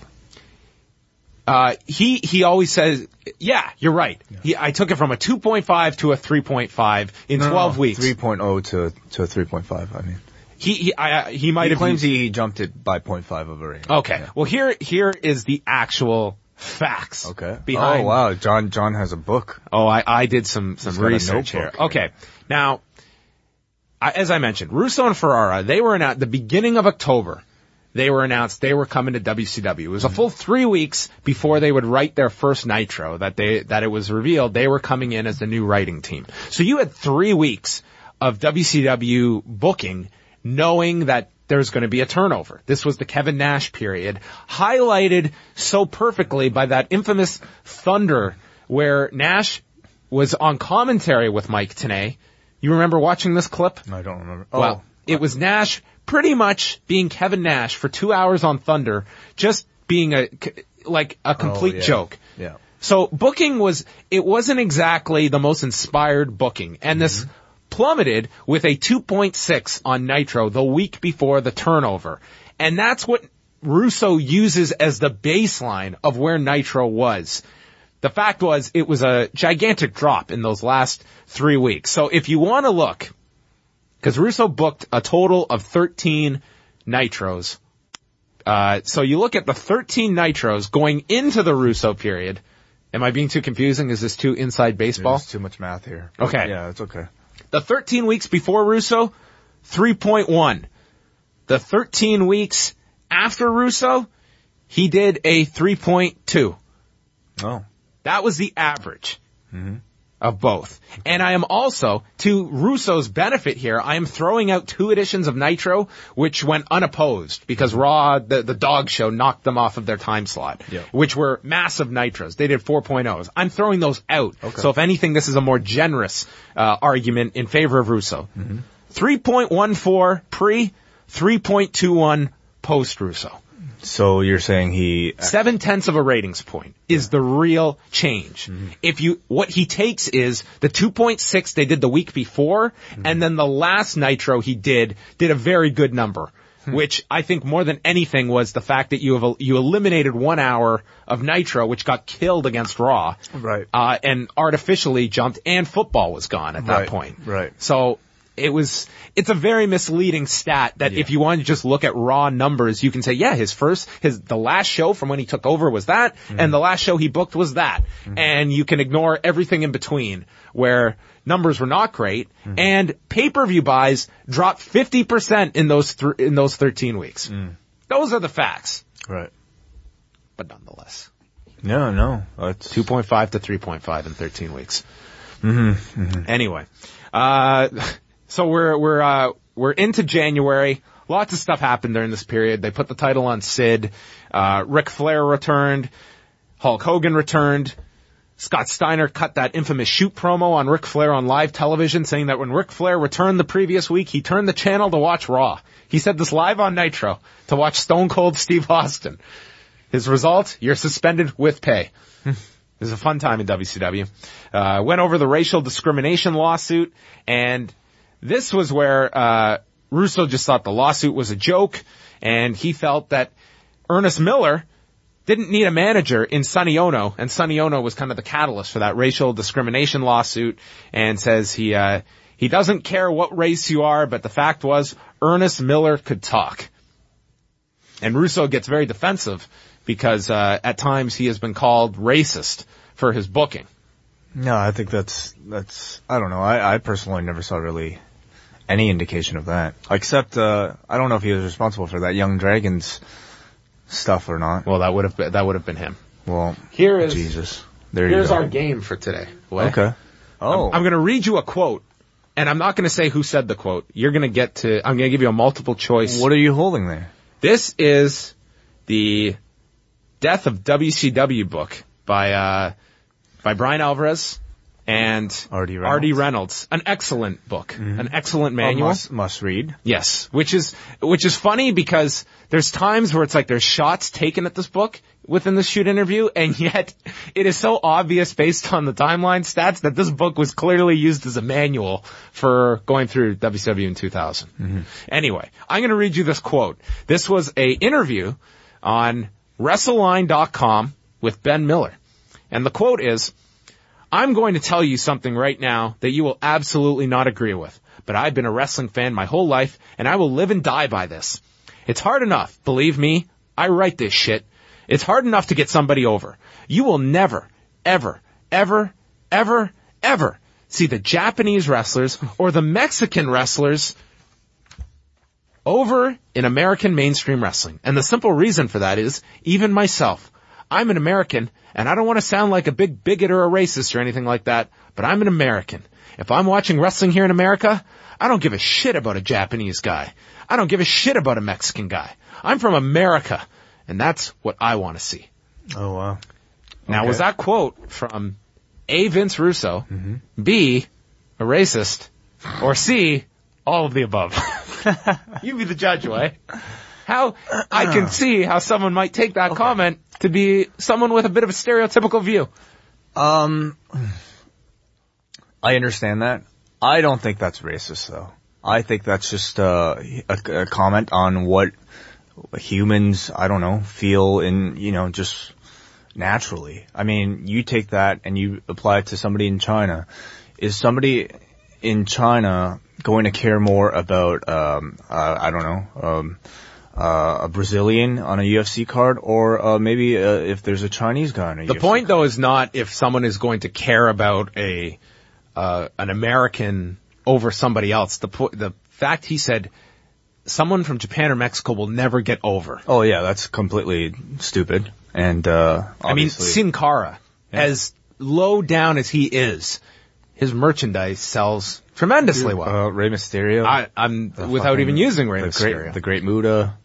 Uh, he he always says, "Yeah, you're right. He, I took it from a 2.5 to a 3.5 in 12 weeks." 3.0 to, to 3.5, I mean. He he I, he might He have claims he jumped it by 0.5 of a. Okay. Yeah. Well, here here is the actual facts. Okay. Behind. Oh wow, John John has a book. Oh, I, I did some some He's got a research here. Okay. Now, I, as I mentioned, Russo and Ferrara, they were announced the beginning of October. They were announced they were coming to WCW. It was a full three weeks before they would write their first Nitro that they that it was revealed they were coming in as the new writing team. So you had three weeks of WCW booking, knowing that there's going to be a turnover. This was the Kevin Nash period, highlighted so perfectly by that infamous Thunder where Nash was on commentary with Mike Tenay. You remember watching this clip? I don't remember. Oh, Well, it was Nash pretty much being Kevin Nash for two hours on Thunder, just being a like a oh, complete yeah. joke. yeah. So booking was it wasn't exactly the most inspired booking, and this mm-hmm. Plummeted with a 2.6 on Nitro the week before the turnover, and that's what Russo uses as the baseline of where Nitro was. The fact was it was a gigantic drop in those last three weeks. So if you want to look, because Russo booked a total of 13 Nitros. Uh, so you look at the 13 Nitros going into the Russo period. Am I being too confusing? Is this too inside baseball? There's too much math here. Okay. Yeah, it's okay. The 13 weeks before Russo, 3.1. The 13 weeks after Russo, he did a 3.2. Oh. That was the average mm-hmm. Of both. And I am also, to Russo's benefit here, I am throwing out two editions of Nitro, which went unopposed because Raw, the, the dog show, knocked them off of their time slot, Yeah. which were massive Nitros. They did 4.0s. I'm throwing those out. So if anything, this is a more generous uh, argument in favor of Russo. 3.14 pre, 3.21 post Russo. So you're saying he uh, Seven tenths of a ratings point is the real change. Mm-hmm. If you, what he takes is the 2.6 they did the week before, mm-hmm. and then the last Nitro he did, did a very good number. Hmm. Which I think more than anything was the fact that you have, you eliminated one hour of Nitro, which got killed against Raw. Right. Uh, and artificially jumped and football was gone at that Right, point. right. So it was, it's a very misleading stat that if you want to just look at raw numbers, you can say, yeah, his first, his, the last show from when he took over was that, Mm-hmm. and the last show he booked was that. And you can ignore everything in between where numbers were not great Mm-hmm. and pay-per-view buys dropped 50% in those, thr in those 13 weeks. Mm. Those are the facts. right. But nonetheless, No, no. That's 2.5 to 3.5 in 13 weeks. Mm-hmm, Anyway, uh, so we're we're uh, we're into January. Lots of stuff happened during this period. They put the title on Sid. Uh, Ric Flair returned. Hulk Hogan returned. Scott Steiner cut that infamous shoot promo on Ric Flair on live television saying that when Ric Flair returned the previous week, he turned the channel to watch Raw. He said this live on Nitro to watch Stone Cold Steve Austin. His result, you're suspended with pay. It was a fun time in WCW. Uh, went over the racial discrimination lawsuit, and this was where uh, Russo just thought the lawsuit was a joke, and he felt that Ernest Miller didn't need a manager in Sonny Ono, and Sonny Ono was kind of the catalyst for that racial discrimination lawsuit, and says he uh, he doesn't care what race you are, but the fact was Ernest Miller could talk. And Russo gets very defensive because uh, at times he has been called racist for his booking. no. I think that's that's. I don't know. I, I personally never saw really any indication of that, except uh, I don't know if he was responsible for that Young Dragons stuff or not. Well, that would have been, that would have been him. Well, Here is Jesus. There you here's go. our game for today. Wes. okay. Oh, I'm going to read you a quote, and I'm not going to say who said the quote. You're going to get to. I'm going to give you a multiple choice. what are you holding there? This is the Death of WCW book by uh, by Bryan Alvarez and R.D. Reynolds. Mm-hmm. Reynolds. An excellent book, an excellent manual. must, must read. Yes, which is which is funny because there's times where it's like there's shots taken at this book within the shoot interview, and yet it is so obvious based on the timeline stats that this book was clearly used as a manual for going through WCW in 2000. Anyway, I'm going to read you this quote. This was a interview on WrestleLine.com with Ben Miller, and the quote is. I'm going to tell you something right now that you will absolutely not agree with. but I've been a wrestling fan my whole life, and I will live and die by this. It's hard enough, believe me, I write this shit. It's hard enough to get somebody over. You will never, ever, ever, ever, ever see the Japanese wrestlers or the Mexican wrestlers over in American mainstream wrestling. And the simple reason for that is, even myself, I'm an American, and I don't want to sound like a big bigot or a racist or anything like that, but I'm an American. If I'm watching wrestling here in America, I don't give a shit about a Japanese guy. I don't give a shit about a Mexican guy. I'm from America, and that's what I want to see. Oh wow. Now, was that quote from A. Vince Russo, mm-hmm. B. a racist, or C. all of the above? you be the judge, Wai. How I can uh. see how someone might take that comment to be someone with a bit of a stereotypical view. Um, I understand that. I don't think that's racist though. I think that's just uh, a, a comment on what humans, I don't know, feel in, you know, just naturally. I mean, you take that and you apply it to somebody in China. Is somebody in China going to care more about, um, uh, I don't know, um, uh, a Brazilian on a UFC card or uh, maybe uh, if there's a Chinese guy on a The UFC point though is not if someone is going to care about a uh, an American over somebody else. The po- the fact he said someone from Japan or Mexico will never get over. Oh yeah, that's completely stupid. And uh I mean, Sin Cara, as low down as he is, his merchandise sells tremendously well. uh, Rey Mysterio. I, I'm the without even using Rey the Mysterio. Great, the Great Muta.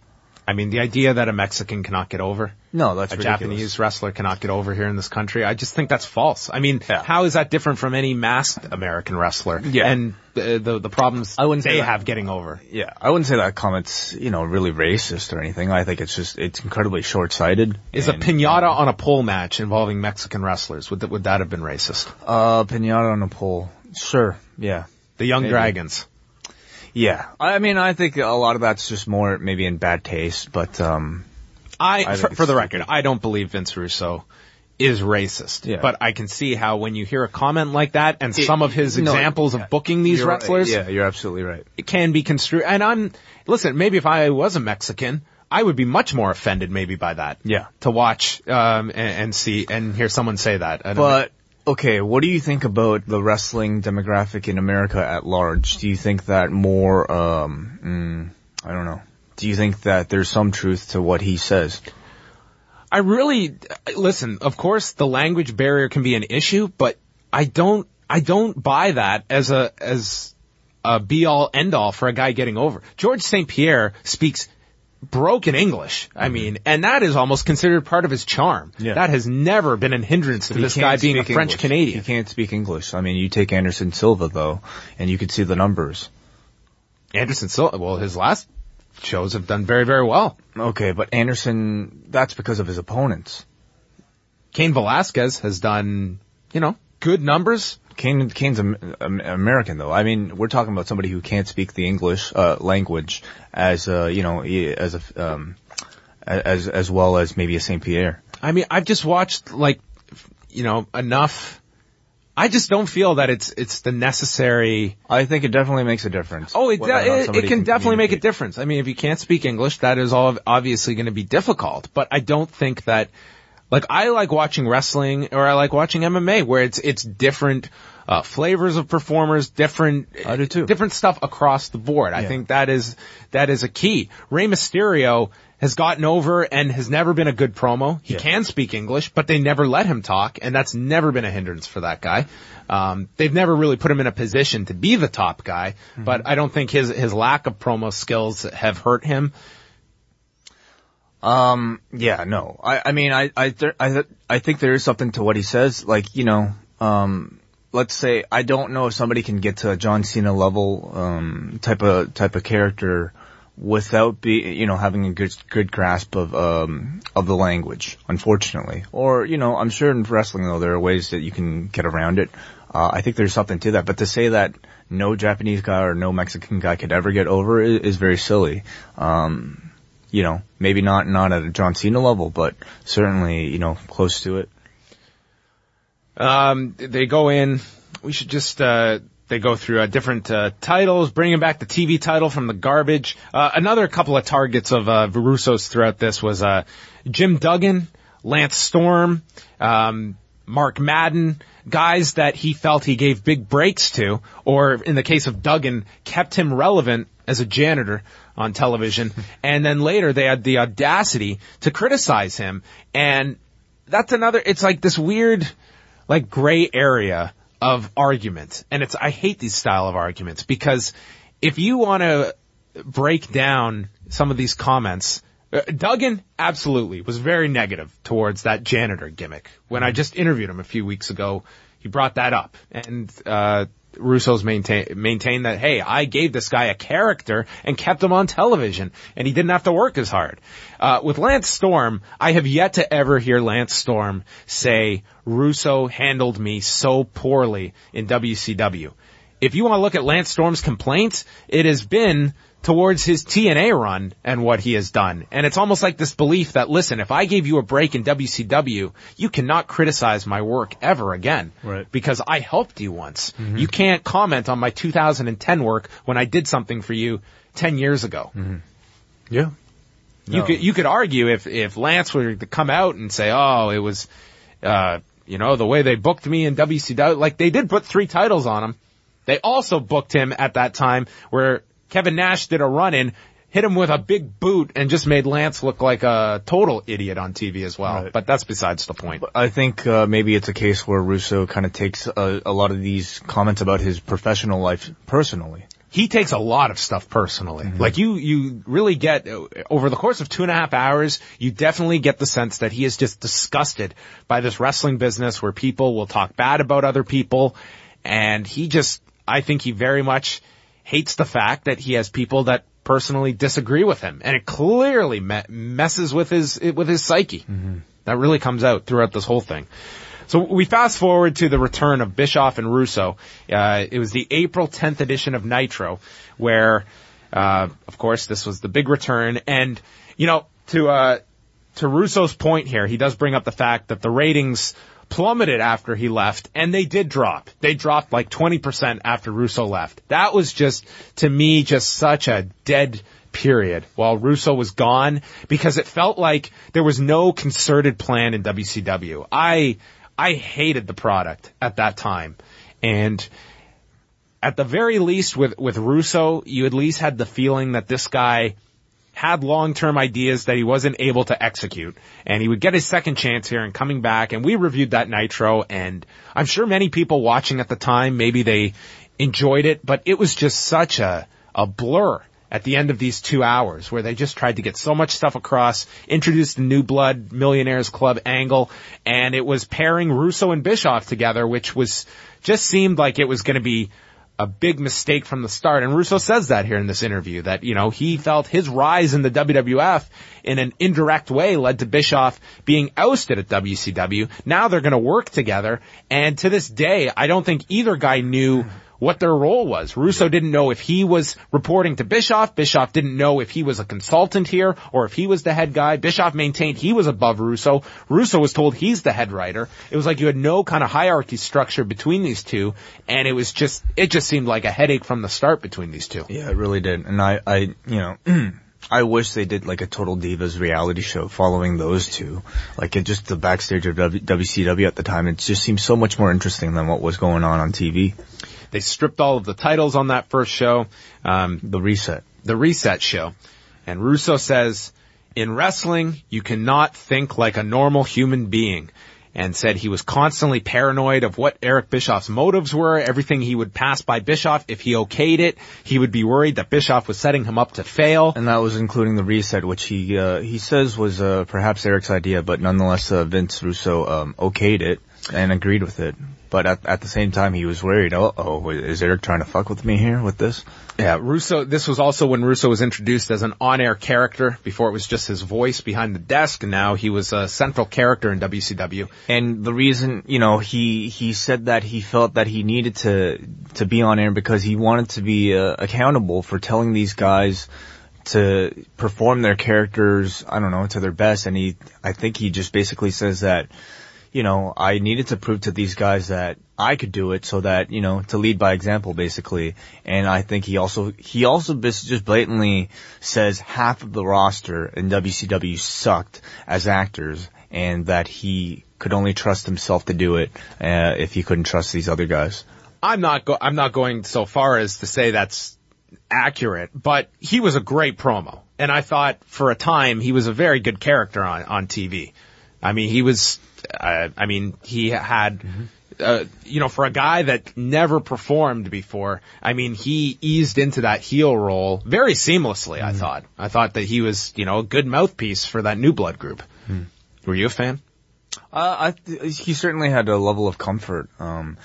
I mean, the idea that a Mexican cannot get over, No, that's a ridiculous. Japanese wrestler cannot get over here in this country, I just think that's false. I mean, Yeah. how is that different from any masked American wrestler? Yeah. And the the, the problems I wouldn't say they that. have getting over. Yeah, I wouldn't say that comment's you know really racist or anything. I think it's just it's incredibly short-sighted. Is a And, pinata on a pole match involving Mexican wrestlers would that, would that have been racist? Uh, pinata on a pole. Sure. Yeah. The Young Maybe. Dragons. Yeah. I mean, I think a lot of that's just more maybe in bad taste, but um, I, I for, for the record, I don't believe Vince Russo is racist. Yeah. But I can see how when you hear a comment like that and It- some of his no, examples of booking these you're right. wrestlers, Yeah, you're absolutely right. it can be construed. And I'm, listen, maybe if I was a Mexican, I would be much more offended maybe by that. Yeah. To watch, um, and, and see, and hear someone say that. But okay, what do you think about the wrestling demographic in America at large? Do you think that more? Um, mm, I don't know. Do you think that there's some truth to what he says? I really listen. Of course, the language barrier can be an issue, but I don't. I don't buy that as a as a be all end all for a guy getting over. Georges St. Pierre speaks broken English. I mean, and that is almost considered part of his charm. Mm-hmm. Yeah. That has never been a hindrance to this guy being a French English. Canadian. He can't speak English. I mean, you take Anderson Silva though, and you can see the numbers. Anderson Silva. Well, his last shows have done very very well. Okay, but Anderson, that's because of his opponents. Cain Velasquez has done, you know, good numbers. Cain, Cain's am, am, American though. I mean, we're talking about somebody who can't speak the English uh, language as uh, you know, as a um, as as well as maybe a Saint Pierre. I mean, I've just watched like, you know, enough. I just don't feel that it's it's the necessary. I think it definitely makes a difference. Oh, it it, it somebody can definitely make a difference. I mean, if you can't speak English, that is all obviously going to be difficult. But I don't think that. Like I like watching wrestling or I like watching MMA where it's it's different uh, flavors of performers, different I do too. different stuff across the board. I think that is that is a key. Rey Mysterio has gotten over and has never been a good promo. He Yeah. can speak English, but they never let him talk, and that's never been a hindrance for that guy. Um, they've never really put him in a position to be the top guy, Mm-hmm. but I don't think his his lack of promo skills have hurt him. Um, yeah, no. I, I mean, I, I, th- I, th- I think there is something to what he says. Like, you know, um, let's say I don't know if somebody can get to a John Cena level, um, type of, type of character without be, you know, having a good, good grasp of, um, of the language, unfortunately. Or, you know, I'm sure in wrestling though, there are ways that you can get around it. Uh, I think there's something to that, but to say that no Japanese guy or no Mexican guy could ever get over is, is very silly. Um, you know, maybe not not at a John Cena level, but certainly you know close to it. Um, they go in. We should just. Uh, they go through uh, different uh, titles, bringing back the TV title from the garbage. Uh, another couple of targets of uh, Russo's throughout this was uh, Jim Duggan, Lance Storm, um, Mark Madden, guys that he felt he gave big breaks to, or in the case of Duggan, kept him relevant as a janitor on television. and then later they had the audacity to criticize him. And that's another, it's like this weird, like gray area of argument. And it's, I hate these style of arguments because if you want to break down some of these comments, uh, Duggan absolutely was very negative towards that janitor gimmick. When I just interviewed him a few weeks ago, he brought that up. And, uh, Russo's maintain, maintained that, hey, I gave this guy a character and kept him on television, and he didn't have to work as hard. Uh, with Lance Storm, I have yet to ever hear Lance Storm say, Russo handled me so poorly in WCW. If you want to look at Lance Storm's complaints, it has been towards his TNA run and what he has done. And it's almost like this belief that, listen, if I gave you a break in WCW, you cannot criticize my work ever again. Right. Because I helped you once. You can't comment on my 2010 work when I did something for you 10 years ago. Yeah. You No. could, you could argue if, if Lance were to come out and say, oh, it was, uh, you know, the way they booked me in WCW, like they did put three titles on him. They also booked him at that time where Kevin Nash did a run in, hit him with a big boot and just made Lance look like a total idiot on TV as well. Right. But that's besides the point. I think uh, maybe it's a case where Russo kind of takes a, a lot of these comments about his professional life personally. he takes a lot of stuff personally. Like you, you really get over the course of two and a half hours, you definitely get the sense that he is just disgusted by this wrestling business where people will talk bad about other people. And he just, I think he very much hates the fact that he has people that personally disagree with him. And it clearly me- messes with his, with his psyche. That really comes out throughout this whole thing. So we fast forward to the return of Bischoff and Russo. Uh, it was the April 10th edition of Nitro, where, uh, of course, this was the big return. And you know, to uh, to Russo's point here, he does bring up the fact that the ratings plummeted after he left, and they did drop. They dropped like 20% after Russo left. That was just, to me, just such a dead period while Russo was gone because it felt like there was no concerted plan in WCW. I, I hated the product at that time. And at the very least with, with Russo, you at least had the feeling that this guy had long-term ideas that he wasn't able to execute. And he would get his second chance here and coming back. And we reviewed that Nitro and I'm sure many people watching at the time, maybe they enjoyed it, but it was just such a, a blur at the end of these two hours where they just tried to get so much stuff across, introduced the new blood millionaires club angle, and it was pairing Russo and Bischoff together, which was just seemed like it was going to be a big mistake from the start. And Russo says that here in this interview that, you know, he felt his rise in the WWF in an indirect way led to Bischoff being ousted at WCW. Now they're going to work together. And to this day, I don't think either guy knew what their role was. Russo didn't know if he was reporting to Bischoff. Bischoff didn't know if he was a consultant here or if he was the head guy. Bischoff maintained he was above Russo. Russo was told he's the head writer. It was like you had no kind of hierarchy structure between these two and it was just, it just seemed like a headache from the start between these two. Yeah, it really did. And I, I, you know, I wish they did like a Total Divas reality show following those two. Like it just the backstage of w- WCW at the time. It just seemed so much more interesting than what was going on on TV. They stripped all of the titles on that first show. Um, The reset. the reset show. And Russo says, in wrestling, you cannot think like a normal human being. And said he was constantly paranoid of what Eric Bischoff's motives were. Everything he would pass by Bischoff, if he okayed it, he would be worried that Bischoff was setting him up to fail. And that was including the reset, which he uh, he says was uh, perhaps Eric's idea, but nonetheless uh, Vince Russo um, okayed it and agreed with it. But at, at the same time, he was worried. Oh, oh, is Eric trying to fuck with me here with this? Yeah, Russo, this was also when Russo was introduced as an on-air character. Before it was just his voice behind the desk, and now he was a central character in WCW. And the reason, you know, he he said that he felt that he needed to to be on air because he wanted to be uh, accountable for telling these guys to perform their characters, I don't know, to their best. And he, I think he just basically says that you know, I needed to prove to these guys that I could do it so that, you know, to lead by example basically. And I think he also, he also just blatantly says half of the roster in WCW sucked as actors and that he could only trust himself to do it, uh, if he couldn't trust these other guys. I'm not go- I'm not going so far as to say that's accurate, but he was a great promo. And I thought for a time he was a very good character on, on TV. I mean, he was, uh, I mean, he had, uh, you know, for a guy that never performed before, I mean, he eased into that heel role very seamlessly, I thought. I thought that he was, you know, a good mouthpiece for that new blood group. Were you a fan? Uh, I th- he certainly had a level of comfort. Um,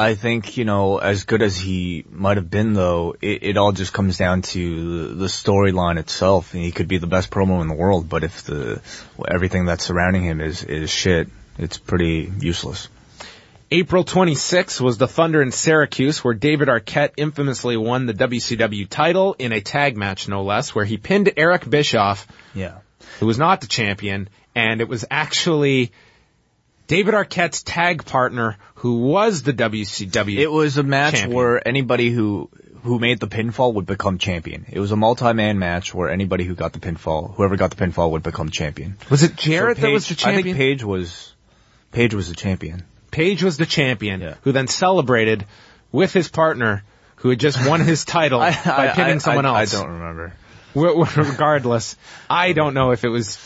I think you know, as good as he might have been, though, it, it all just comes down to the storyline itself. He could be the best promo in the world, but if the everything that's surrounding him is is shit, it's pretty useless. April 26 was the Thunder in Syracuse where David Arquette infamously won the WCW title in a tag match no less where he pinned Eric Bischoff Yeah. who was not the champion and it was actually David Arquette's tag partner who was the WCW. It was a match Champion. where anybody who who made the pinfall would become champion. It was a multi-man match where anybody who got the pinfall, whoever got the pinfall, would become champion. was it Jarrett So that was the Page- I think Page was Page was the champion. Page was the champion Yeah. who then celebrated with his partner who had just won his title by pinning someone I, else. I don't remember. Regardless, I don't know if it was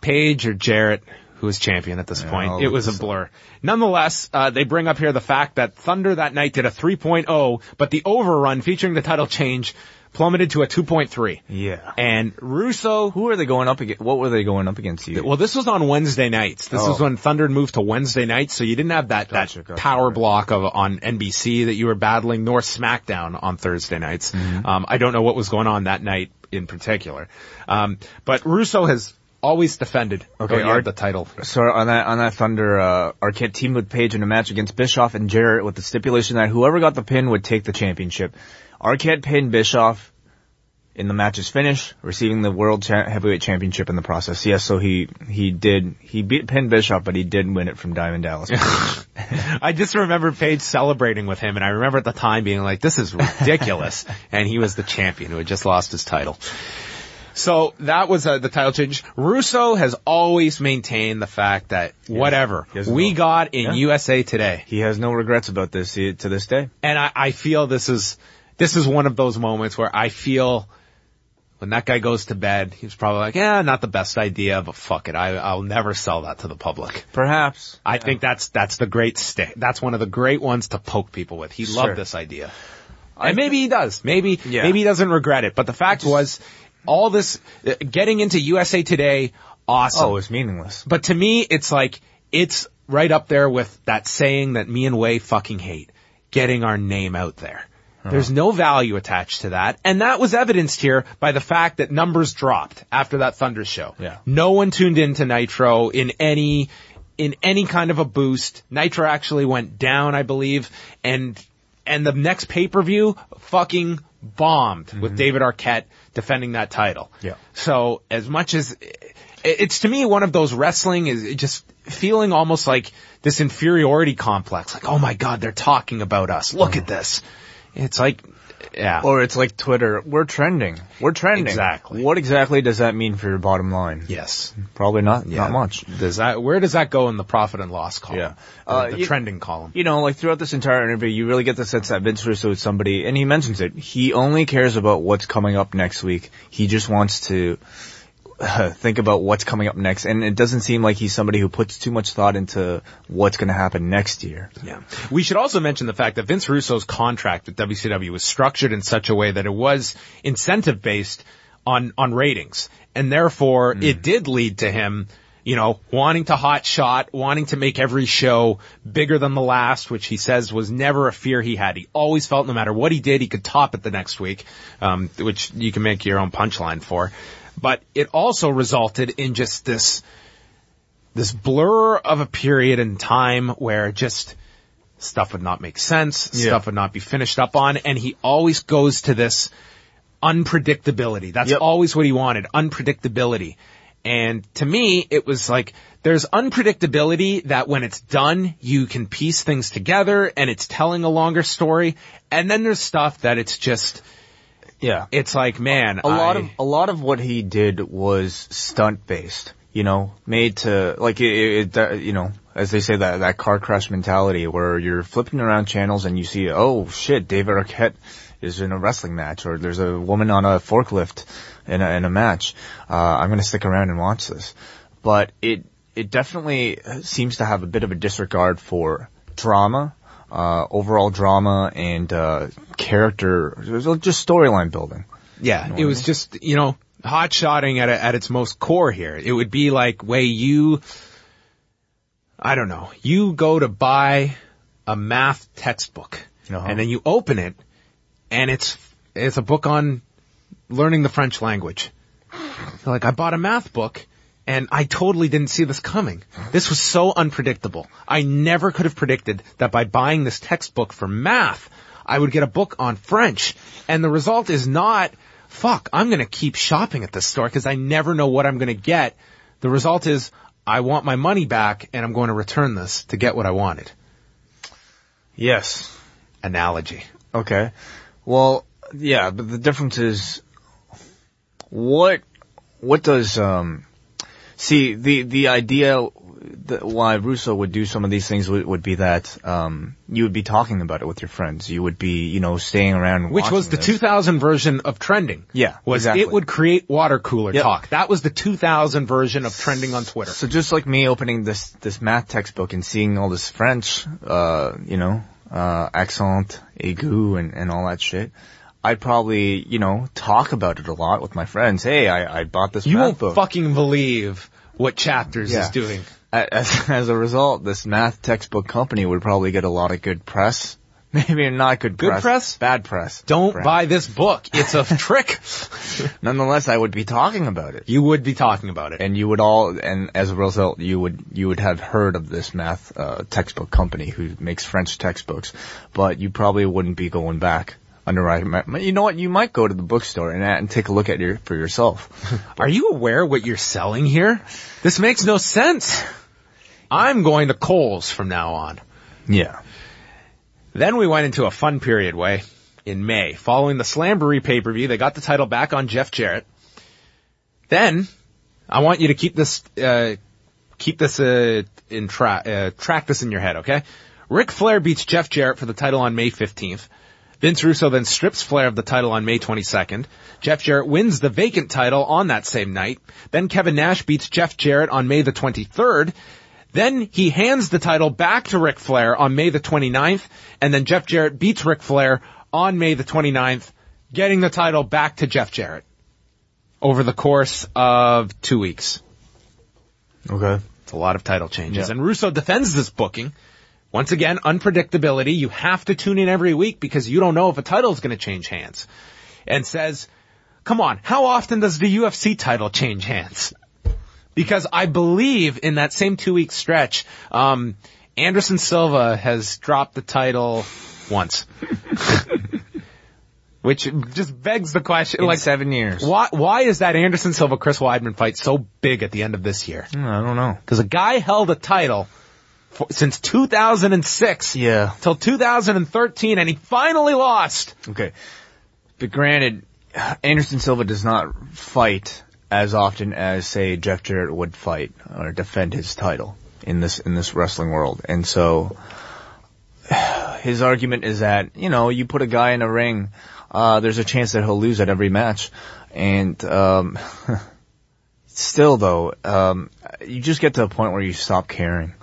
Page or Jarrett who was champion at this point. It was a blur. Nonetheless, uh, they bring up here the fact that Thunder that night did a 3.0, but the overrun featuring the title change plummeted to a 2.3. Yeah. And Russo, Who are they going up against? What were they going up against you? well, this was on Wednesday nights. This Oh. was when Thunder moved to Wednesday nights, so you didn't have that, Gotcha, that gotcha, power right. block of on NBC that you were battling, nor SmackDown on Thursday nights. Mm-hmm. Um, I don't know what was going on that night in particular. Um, but Russo has always defended Okay, Art- the title. So on that on that Thunder, uh, Arquette teamed with Page in a match against Bischoff and Jarrett with the stipulation that whoever got the pin would take the championship. Arquette pinned Bischoff in the match's finish, receiving the World cha- Heavyweight Championship in the process. Yes, so he he did he beat pinned Bischoff, but he did win it from Diamond Dallas. I just remember Page celebrating with him, and I remember at the time being like, "This is ridiculous," and he was the champion who had just lost his title. So that was uh, the title change. Russo has always maintained the fact that whatever we got in Yeah. USA Today, he has no regrets about this he- to this day. and I, I feel this is this is one of those moments where I feel when that guy goes to bed, he's probably like, "Yeah, not the best idea, but fuck it, I, I'll never sell that to the public." Perhaps. I think that's that's the great stick. That's one of the great ones to poke people with. He Sure. loved this idea, and maybe he does. Maybe Yeah. maybe he doesn't regret it. But the fact was, all this uh, getting into USA Today, awesome. Oh, it's meaningless. But to me, it's like it's right up there with that saying that me and Wai fucking hate: getting our name out there. There's no value attached to that, and that was evidenced here by the fact that numbers dropped after that Thunder show. Yeah. No one tuned in to Nitro in any in any kind of a boost. Nitro actually went down, I believe, and and the next pay per view fucking bombed with David Arquette defending that title. Yeah. So as much as it's to me one of those wrestling is just feeling almost like this inferiority complex. Like, oh my god, they're talking about us. Look at mm-hmm. this. It's like, yeah. Or it's like Twitter, we're trending. We're trending. Exactly. What exactly does that mean for your bottom line? yes. Probably not, Yeah. not much. Does that where does that go in the profit and loss column? Yeah. Uh, the you- trending column. You know, like throughout this entire interview, you really get the sense that Vince Russo is somebody, and he mentions it, he only cares about what's coming up next week. He just wants to uh, think about what's coming up next, and it doesn't seem like he's somebody who puts too much thought into what's going to happen next year. Yeah. We should also mention the fact that Vince Russo's contract with WCW was structured in such a way that it was incentive based on, on ratings. And therefore it did lead to him, you know, wanting to hot shot, wanting to make every show bigger than the last, which he says was never a fear he had. He always felt no matter what he did, he could top it the next week, um, which you can make your own punchline for. But it also resulted in just this, this blur of a period in time where just stuff would not make sense, Yeah. stuff would not be finished up on, and he always goes to this unpredictability. That's Yep. always what he wanted, unpredictability. And to me, it was like, there's unpredictability that when it's done, you can piece things together and it's telling a longer story. And then there's stuff that it's just, Yeah. it's like, man, a lot I- of a lot of what he did was stunt based. You know, made to like it, it, it. You know, as they say that that car crash mentality where you're flipping around channels and you see, oh shit, David Arquette is in a wrestling match, or there's a woman on a forklift in a in a match. Uh, I'm gonna stick around and watch this. But it it definitely seems to have a bit of a disregard for drama. Uh, overall drama and, uh, character, just storyline building. Yeah, it was just, you know, hot shotting at, a, at its most core here. It would be like, Wai you, I don't know, you go to buy a math textbook Uh-huh. and then you open it and it's, it's a book on learning the French language. You're like, I bought a math book and I totally didn't see this coming. This was so unpredictable. I never could have predicted that by buying this textbook for math, I would get a book on French. And the result is not, fuck, I'm gonna keep shopping at this store because I never know what I'm gonna get. The result is, I want my money back and I'm going to return this to get what I wanted. Yes. Analogy. Okay. Well, yeah, but the difference is what what does um see the the idea that why Russo would do some of these things would, would be that um you would be talking about it with your friends. You would be, you know, staying around Which was the this. 2000 version of trending. Yeah, Was exactly. it would create water cooler Yep. talk. That was the 2000 version of trending on Twitter. So just like me opening this this math textbook and seeing all this French, uh, you know, uh, accent, aigu, and and all that shit, I'd probably, you know, talk about it a lot with my friends. Hey, I I bought this You won't book. fucking believe what chapters Yeah. is doing. as, as a result, this math textbook company would probably get a lot of good press. Maybe not good, Good press? bad press. Don't Perhaps. buy this book. It's a trick. Nonetheless, I would be talking about it, You would be talking about it. and you would all, and as a result, you would you would have heard of this math uh, textbook company who makes French textbooks, but you probably wouldn't be going back. Underwriting, you know what? You might go to the bookstore and, and take a look at it for yourself. Are you aware what you're selling here? This makes no sense. I'm going to Kohl's from now on. yeah. Then we went into a fun period way in May. Following the Slamboree pay-per-view, they got the title back on Jeff Jarrett. Then, I want you to keep this, uh, keep this, uh, in track, uh, track this in your head, okay? Ric Flair beats Jeff Jarrett for the title on May 15th. Vince Russo then strips Flair of the title on May 22nd. Jeff Jarrett wins the vacant title on that same night. Then Kevin Nash beats Jeff Jarrett on May the 23rd. Then he hands the title back to Ric Flair on May the 29th, and then Jeff Jarrett beats Ric Flair on May the 29th, getting the title back to Jeff Jarrett over the course of two weeks. Okay. It's a lot of title changes. Yeah. And Russo defends this booking. Once again, unpredictability. You have to tune in every week because you don't know if a title is going to change hands. And says, come on, how often does the UFC title change hands? Because I believe in that same two week stretch, um, Anderson Silva has dropped the title once. Which just begs the question, In like, seven years. why, why is that Anderson Silva Chris Weidman fight so big at the end of this year? I don't know. Because a guy held a title for, since 2006 Yeah. till 2013, and he finally lost. Okay. But granted, Anderson Silva does not fight as often as say Jeff Jarrett would fight or defend his title in this in this wrestling world. And so his argument is that, you know, you put a guy in a ring, uh, there's a chance that he'll lose at every match. And um still though, um you just get to a point where you stop caring.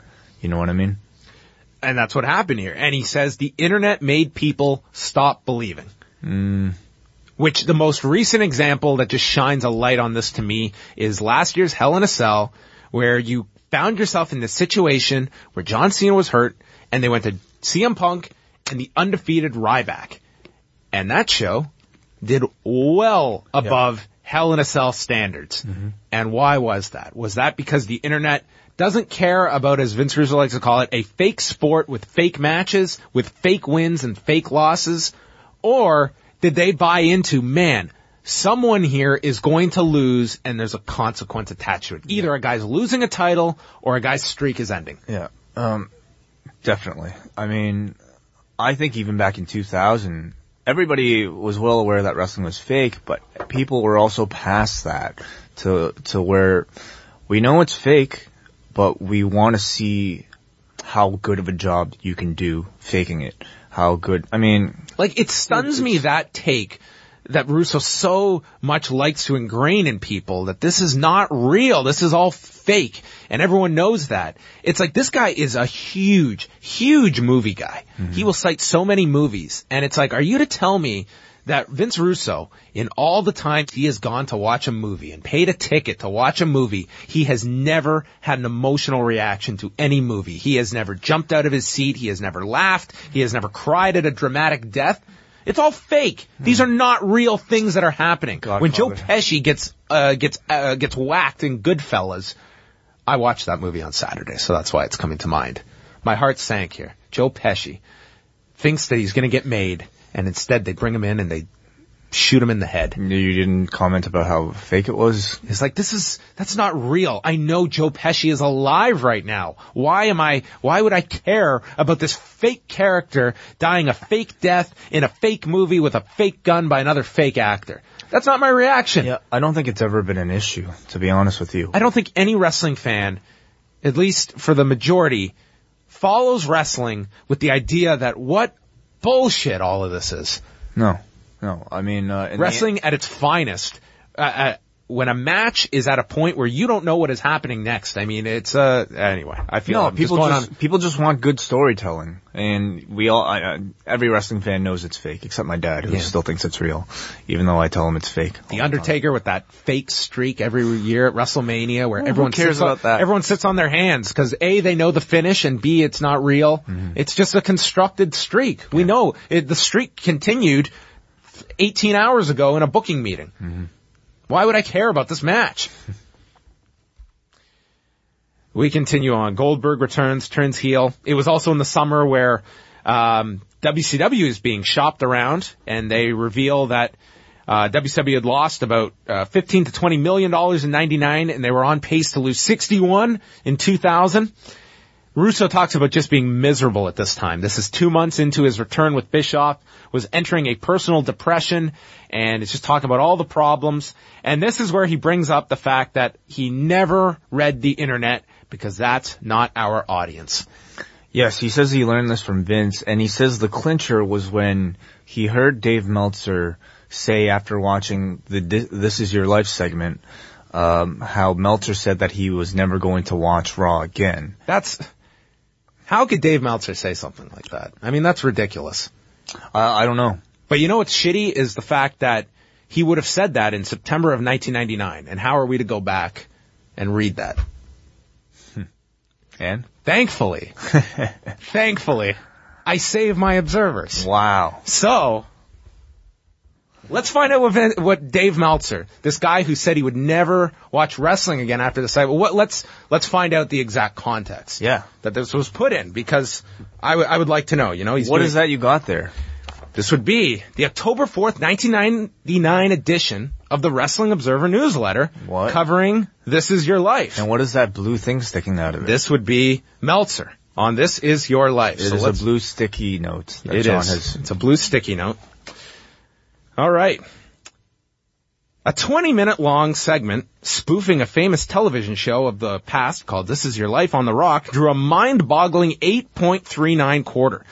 You know what I mean? And that's what happened here. And he says the internet made people stop believing. Hmm. Which the most recent example that just shines a light on this to me is last year's Hell in a Cell, where you found yourself in this situation where John Cena was hurt, and they went to CM Punk and the undefeated Ryback. And that show did well above Hell in a Cell standards. Mm-hmm. And why was that? Was that because the internet doesn't care about, as Vince Russo likes to call it, a fake sport with fake matches, with fake wins and fake losses? Or did they buy into, man, someone here is going to lose and there's a consequence attached to it. Either a guy's losing a title or a guy's streak is ending. Yeah, um, definitely. I mean, I think even back in 2000, everybody was well aware that wrestling was fake, but people were also past that to to where we know it's fake, but we want to see how good of a job you can do faking it. How good? I mean, Like it stuns me that take that Russo so much likes to ingrain in people that this is not real. This is all fake. And everyone knows that. It's like this guy is a huge, huge movie guy. Mm-hmm. He will cite so many movies. And it's like, are you to tell me that Vince Russo, in all the times he has gone to watch a movie and paid a ticket to watch a movie, he has never had an emotional reaction to any movie. He has never jumped out of his seat. He has never laughed. He has never cried at a dramatic death. It's all fake. These are not real things that are happening. When Joe Godfather. Pesci gets uh, gets uh, gets whacked in Goodfellas, I watched that movie on Saturday, so that's why it's coming to mind. My heart sank here. Joe Pesci thinks that he's going to get made, and instead they bring him in and they shoot him in the head. you didn't comment about how fake it was. It's like this is that's not real. I know Joe Pesci is alive right now. Why am I why would I care about this fake character dying a fake death in a fake movie with a fake gun by another fake actor? That's not my reaction. Yeah, I don't think it's ever been an issue, to be honest with you. I don't think any wrestling fan, at least for the majority, follows wrestling with the idea that what bullshit all of this is. No, no. I mean, uh, in the- Wrestling at its finest, uh, uh, when a match is at a point where you don't know what is happening next. I mean, it's uh anyway. I feel no, I'm people just just, people just want good storytelling, and we all I, uh, every wrestling fan knows it's fake, except my dad, who Yeah. still thinks it's real, even though I tell him it's fake. The Undertaker with that fake streak every year at WrestleMania where everyone cares sits on, about that? everyone sits on their hands because A, they know the finish and B, it's not real. Mm-hmm. It's just a constructed streak. We know it, the streak continued 18 hours ago in a booking meeting. Mm-hmm. Why would I care about this match? we continue on. Goldberg returns, turns heel. It was also in the summer where um, WCW is being shopped around, and they reveal that uh, WCW had lost about uh, 15 to 20 million dollars in '99, and they were on pace to lose 61 in 2000. Russo talks about just being miserable at this time. This is two months into his return with Bischoff, was entering a personal depression, and it's just talking about all the problems. And this is where he brings up the fact that he never read the internet because that's not our audience. Yes, he says he learned this from Vince, and he says the clincher was when he heard Dave Meltzer say after watching the This Is Your Life segment, um, how Meltzer said that he was never going to watch Raw again. That's, how could Dave Meltzer say something like that? I mean, that's ridiculous. Uh, I don't know. But you know what's shitty is the fact that he would have said that in September of 1999. And how are we to go back and read that? And? Thankfully, thankfully, I save my observers. Wow. So, let's find out what, what Dave Meltzer, this guy who said he would never watch wrestling again after the site, what, let's, let's find out the exact context. Yeah. That this was put in because I, w- I would like to know, you know, he's What doing- is that you got there? This would be the October 4th, 1999 edition of the Wrestling Observer newsletter What? covering This Is Your Life. And what is that blue thing sticking out of it? This would be Meltzer on This Is Your Life. It So is a blue sticky note that It John is. has. It's a blue sticky note. All right. A 20 minute long segment spoofing a famous television show of the past called This Is Your Life on the Rock drew a mind boggling 8.39 quarter.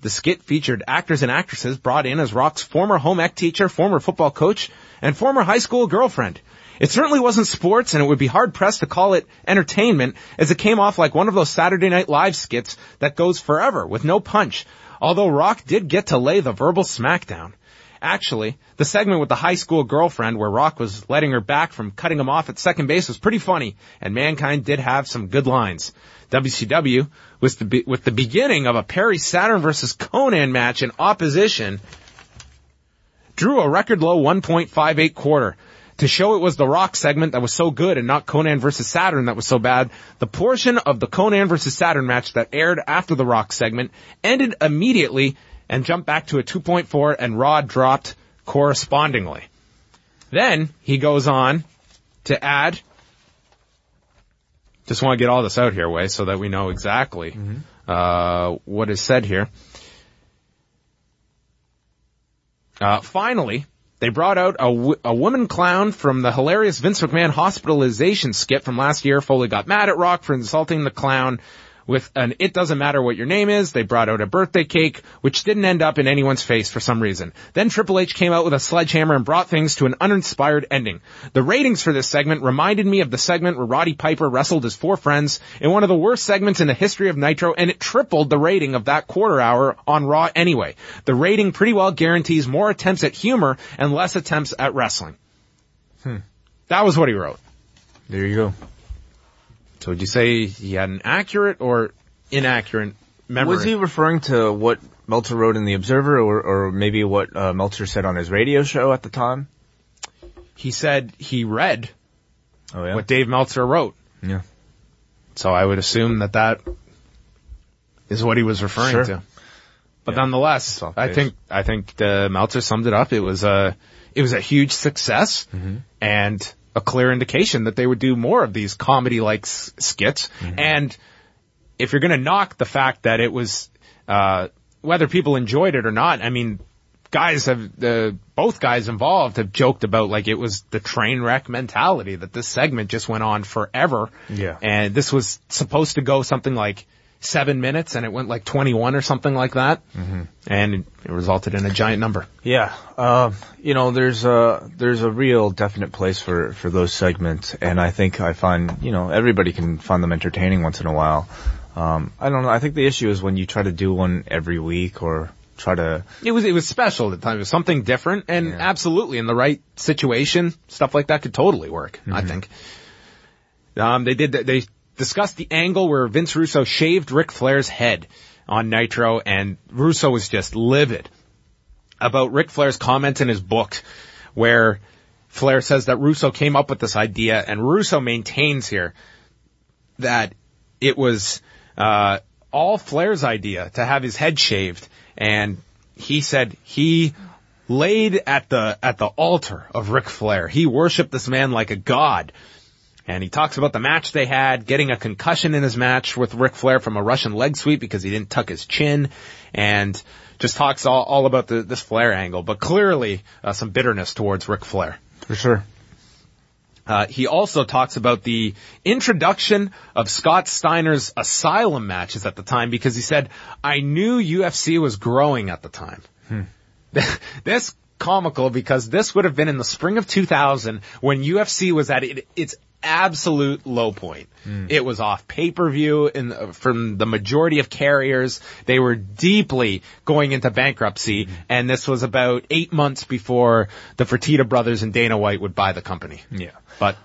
The skit featured actors and actresses brought in as Rock's former home ec teacher, former football coach, and former high school girlfriend. It certainly wasn't sports and it would be hard pressed to call it entertainment as it came off like one of those Saturday Night Live skits that goes forever with no punch. Although Rock did get to lay the verbal smackdown. Actually, the segment with the high school girlfriend where Rock was letting her back from cutting him off at second base was pretty funny, and Mankind did have some good lines. WCW was the be- with the beginning of a Perry Saturn versus Konnan match in opposition drew a record low 1.58 quarter. To show it was the Rock segment that was so good and not Konnan versus Saturn that was so bad, the portion of the Konnan versus Saturn match that aired after the Rock segment ended immediately and jumped back to a 2.4 and Raw dropped correspondingly. Then he goes on to add. Just want to get all this out here, Wai, so that we know exactly uh, what is said here. Uh, finally, they brought out a, w- a woman clown from the hilarious Vince McMahon hospitalization skit from last year. Foley got mad at Rock for insulting the clown with an it doesn't matter what your name is. They brought out a birthday cake, which didn't end up in anyone's face for some reason. Then Triple H came out with a sledgehammer and brought things to an uninspired ending. The ratings for this segment reminded me of the segment where Roddy Piper wrestled his four friends in one of the worst segments in the history of Nitro, and it tripled the rating of that quarter hour on Raw anyway. The rating pretty well guarantees more attempts at humor and less attempts at wrestling. Hmm. That was what he wrote. There you go. So would you say he had an accurate or inaccurate memory? Was he referring to what Meltzer wrote in the Observer, or, or maybe what uh, Meltzer said on his radio show at the time? He said he read Oh yeah. what Dave Meltzer wrote. Yeah. So I would assume that that is what he was referring Sure. to. But Yeah. nonetheless, I think I think the Meltzer summed it up. It was a it was a huge success Mm-hmm. and a clear indication that they would do more of these comedy like s- skits. Mm-hmm. And if you're going to knock the fact that it was uh, whether people enjoyed it or not, I mean, guys have the both guys involved have joked about like it was the train wreck mentality that this segment just went on forever. Yeah. And this was supposed to go something like seven minutes and it went like 21 or something like that. Mm-hmm. And it resulted in a giant number. Yeah, uh, you know, there's a there's a real definite place for for those segments, and I think I find you know everybody can find them entertaining once in a while. Um, I don't know. I think the issue is when you try to do one every week or try to. It was, it was special at the time. It was something different and Yeah. absolutely in the right situation, stuff like that could totally work, I think. Um, they did, they discussed the angle where Vince Russo shaved Ric Flair's head on Nitro and Russo was just livid about Ric Flair's comment in his book where Flair says that Russo came up with this idea and Russo maintains here that it was uh, all Flair's idea to have his head shaved, and he said he laid at the at the altar of Ric Flair. He worshipped this man like a god. And he talks about the match they had, getting a concussion in his match with Ric Flair from a Russian leg sweep because he didn't tuck his chin, and just talks all, all about the, this Flair angle, but clearly uh, some bitterness towards Ric Flair. For sure. Uh, he also talks about the introduction of Scott Steiner's Asylum matches at the time because he said, I knew UFC was growing at the time. this comical because this would have been in the spring of 2000 when UFC was at it, its absolute low point. Hmm. It was off pay-per-view in, from the majority of carriers. They were deeply going into bankruptcy hmm. and this was about eight months before the Fertitta brothers and Dana White would buy the company. Yeah. But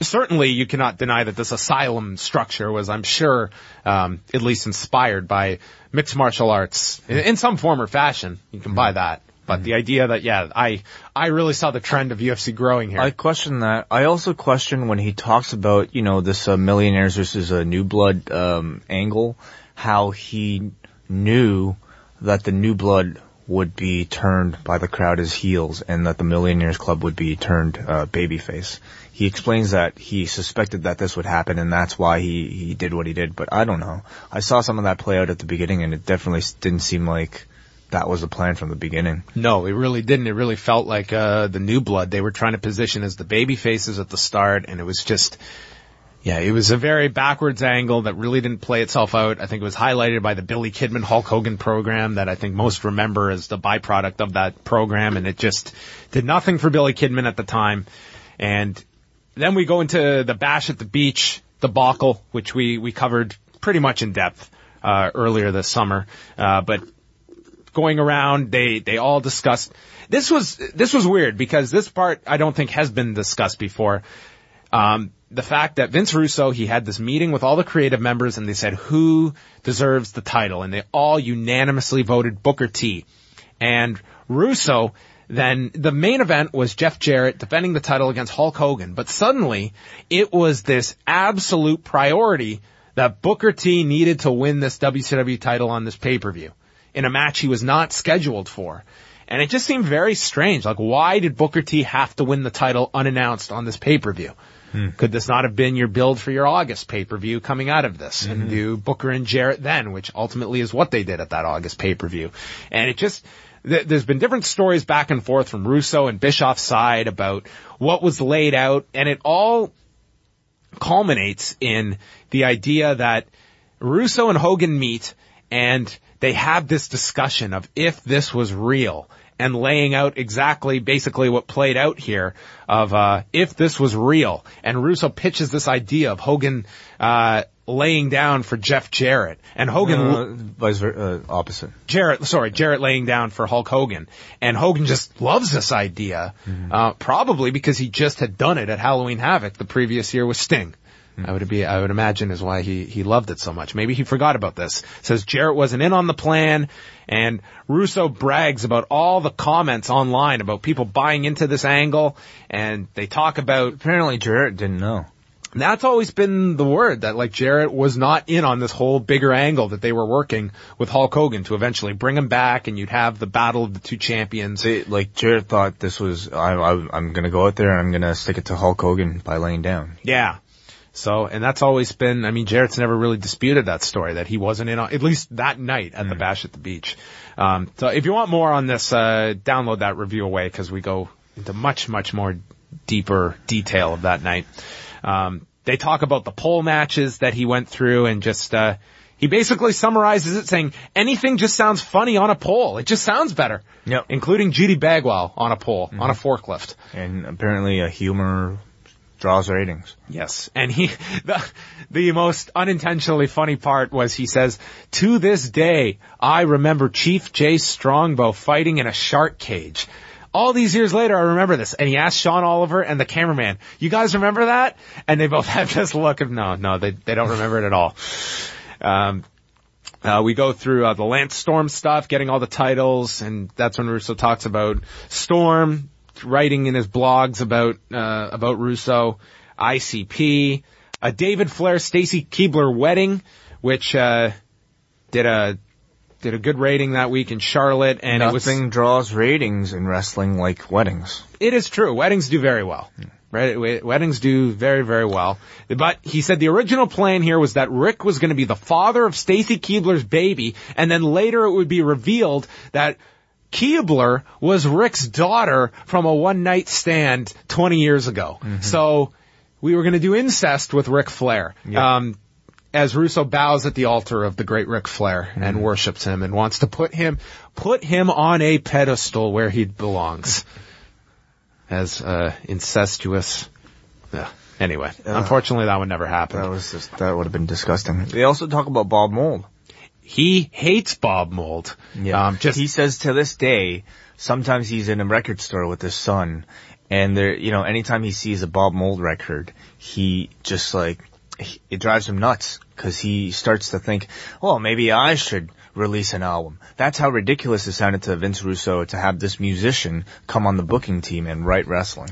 certainly you cannot deny that this asylum structure was, I'm sure, um, at least inspired by mixed martial arts in, in some form or fashion. You can buy hmm. that. But the idea that, yeah, I, I really saw the trend of UFC growing here. I question that. I also question when he talks about, you know, this uh, millionaires versus a new blood um, angle, how he knew that the new blood would be turned by the crowd as heels and that the millionaires club would be turned uh, babyface. He explains that he suspected that this would happen and that's why he, he did what he did, but I don't know. I saw some of that play out at the beginning and it definitely didn't seem like that was the plan from the beginning. No, it really didn't. It really felt like uh the new blood. They were trying to position as the baby faces at the start, and it was just, yeah, it was a very backwards angle that really didn't play itself out. I think it was highlighted by the Billy Kidman Hulk Hogan program that I think most remember as the byproduct of that program, and it just did nothing for Billy Kidman at the time. And then we go into the Bash at the Beach debacle, which we we covered pretty much in depth uh, earlier this summer, uh, but going around. They they all discussed. This was this was weird because this part I don't think has been discussed before. Um, the fact that Vince Russo he had this meeting with all the creative members and they said who deserves the title and they all unanimously voted Booker T. And Russo then the main event was Jeff Jarrett defending the title against Hulk Hogan, but suddenly it was this absolute priority that Booker T needed to win this WCW title on this pay-per-view in a match he was not scheduled for. And it just seemed very strange. Like, why did Booker T have to win the title unannounced on this pay-per-view? Hmm. Could this not have been your build for your August pay-per-view coming out of this and mm-hmm. do Booker and Jarrett then, which ultimately is what they did at that August pay-per-view. And it just, th- there's been different stories back and forth from Russo and Bischoff's side about what was laid out and it all culminates in the idea that Russo and Hogan meet and they have this discussion of if this was real and laying out exactly basically what played out here of uh if this was real and Russo pitches this idea of Hogan uh laying down for Jeff Jarrett and Hogan Uh, vice uh, opposite. Jarrett, sorry, Jarrett laying down for Hulk Hogan. And Hogan just loves this idea, uh, probably because he just had done it at Halloween Havoc the previous year with Sting. I would be, I would imagine is why he, he loved it so much. Maybe he forgot about this. Says Jarrett wasn't in on the plan and Russo brags about all the comments online about people buying into this angle and they talk about Apparently Jarrett didn't know. that's always been the word that like Jarrett was not in on this whole bigger angle that they were working with Hulk Hogan to eventually bring him back and you'd have the battle of the two champions. Like Jarrett thought this was I, I I'm gonna go out there and I'm gonna stick it to Hulk Hogan by laying down. Yeah. So, and that's always been, I mean, Jarrett's never really disputed that story that he wasn't in on, at least that night at the bash at the beach. Um, so if you want more on this, uh, download that review away because we go into much, much more deeper detail of that night. Um, they talk about the pole matches that he went through and just, uh, he basically summarizes it saying anything just sounds funny on a pole. It just sounds better. Yep. Including Judy Bagwell on a pole, on a forklift. And apparently a humor draws ratings. Yes. And he, the, the most unintentionally funny part was he says, to this day, I remember Chief Jay Strongbow fighting in a shark cage. All these years later, I remember this. And he asked Sean Oliver and the cameraman, you guys remember that? And they both have this look of, no, no, they, they don't remember it at all. Um, uh, we go through uh, the Lance Storm stuff, getting all the titles, and that's when Russo talks about Storm writing in his blogs about uh, about Russo, ICP, a David Flair Stacy Keibler wedding, which uh, did a did a good rating that week in Charlotte, and Nothing it was draws ratings in wrestling like weddings. it is true. Weddings do very well. Right? Weddings do very, very well. But he said the original plan here was that Ric was going to be the father of Stacy Keibler's baby, and then later it would be revealed that Keibler was Ric's daughter from a one night stand 20 years ago. So we were going to do incest with Ric Flair. Um, as Russo bows at the altar of the great Ric Flair and worships him and wants to put him, put him on a pedestal where he belongs as uh, incestuous. Yeah. Anyway, unfortunately, that would never happen. That was just that would have been disgusting. They also talk about Bob Mould. He hates Bob Mould. Um, just he says to this day, sometimes he's in a record store with his son, and there, you know, anytime he sees a Bob Mould record, he just like he- it drives him nuts because he starts to think, well, maybe I should release an album. That's how ridiculous it sounded to Vince Russo to have this musician come on the booking team and write wrestling.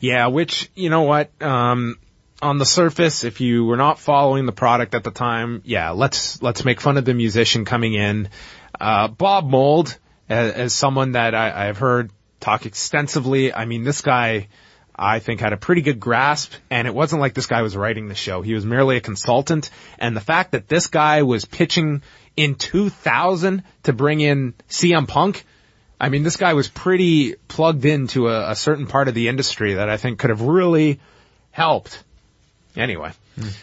Yeah, which, you know what, um, on the surface, if you were not following the product at the time, yeah, let's, let's make fun of the musician coming in. Uh, Bob Mould, as, as someone that I, I've heard talk extensively, I mean, this guy, I think had a pretty good grasp, and it wasn't like this guy was writing the show. He was merely a consultant, and the fact that this guy was pitching in 2000 to bring in CM Punk, I mean, this guy was pretty plugged into a, a certain part of the industry that I think could have really helped. Anyway,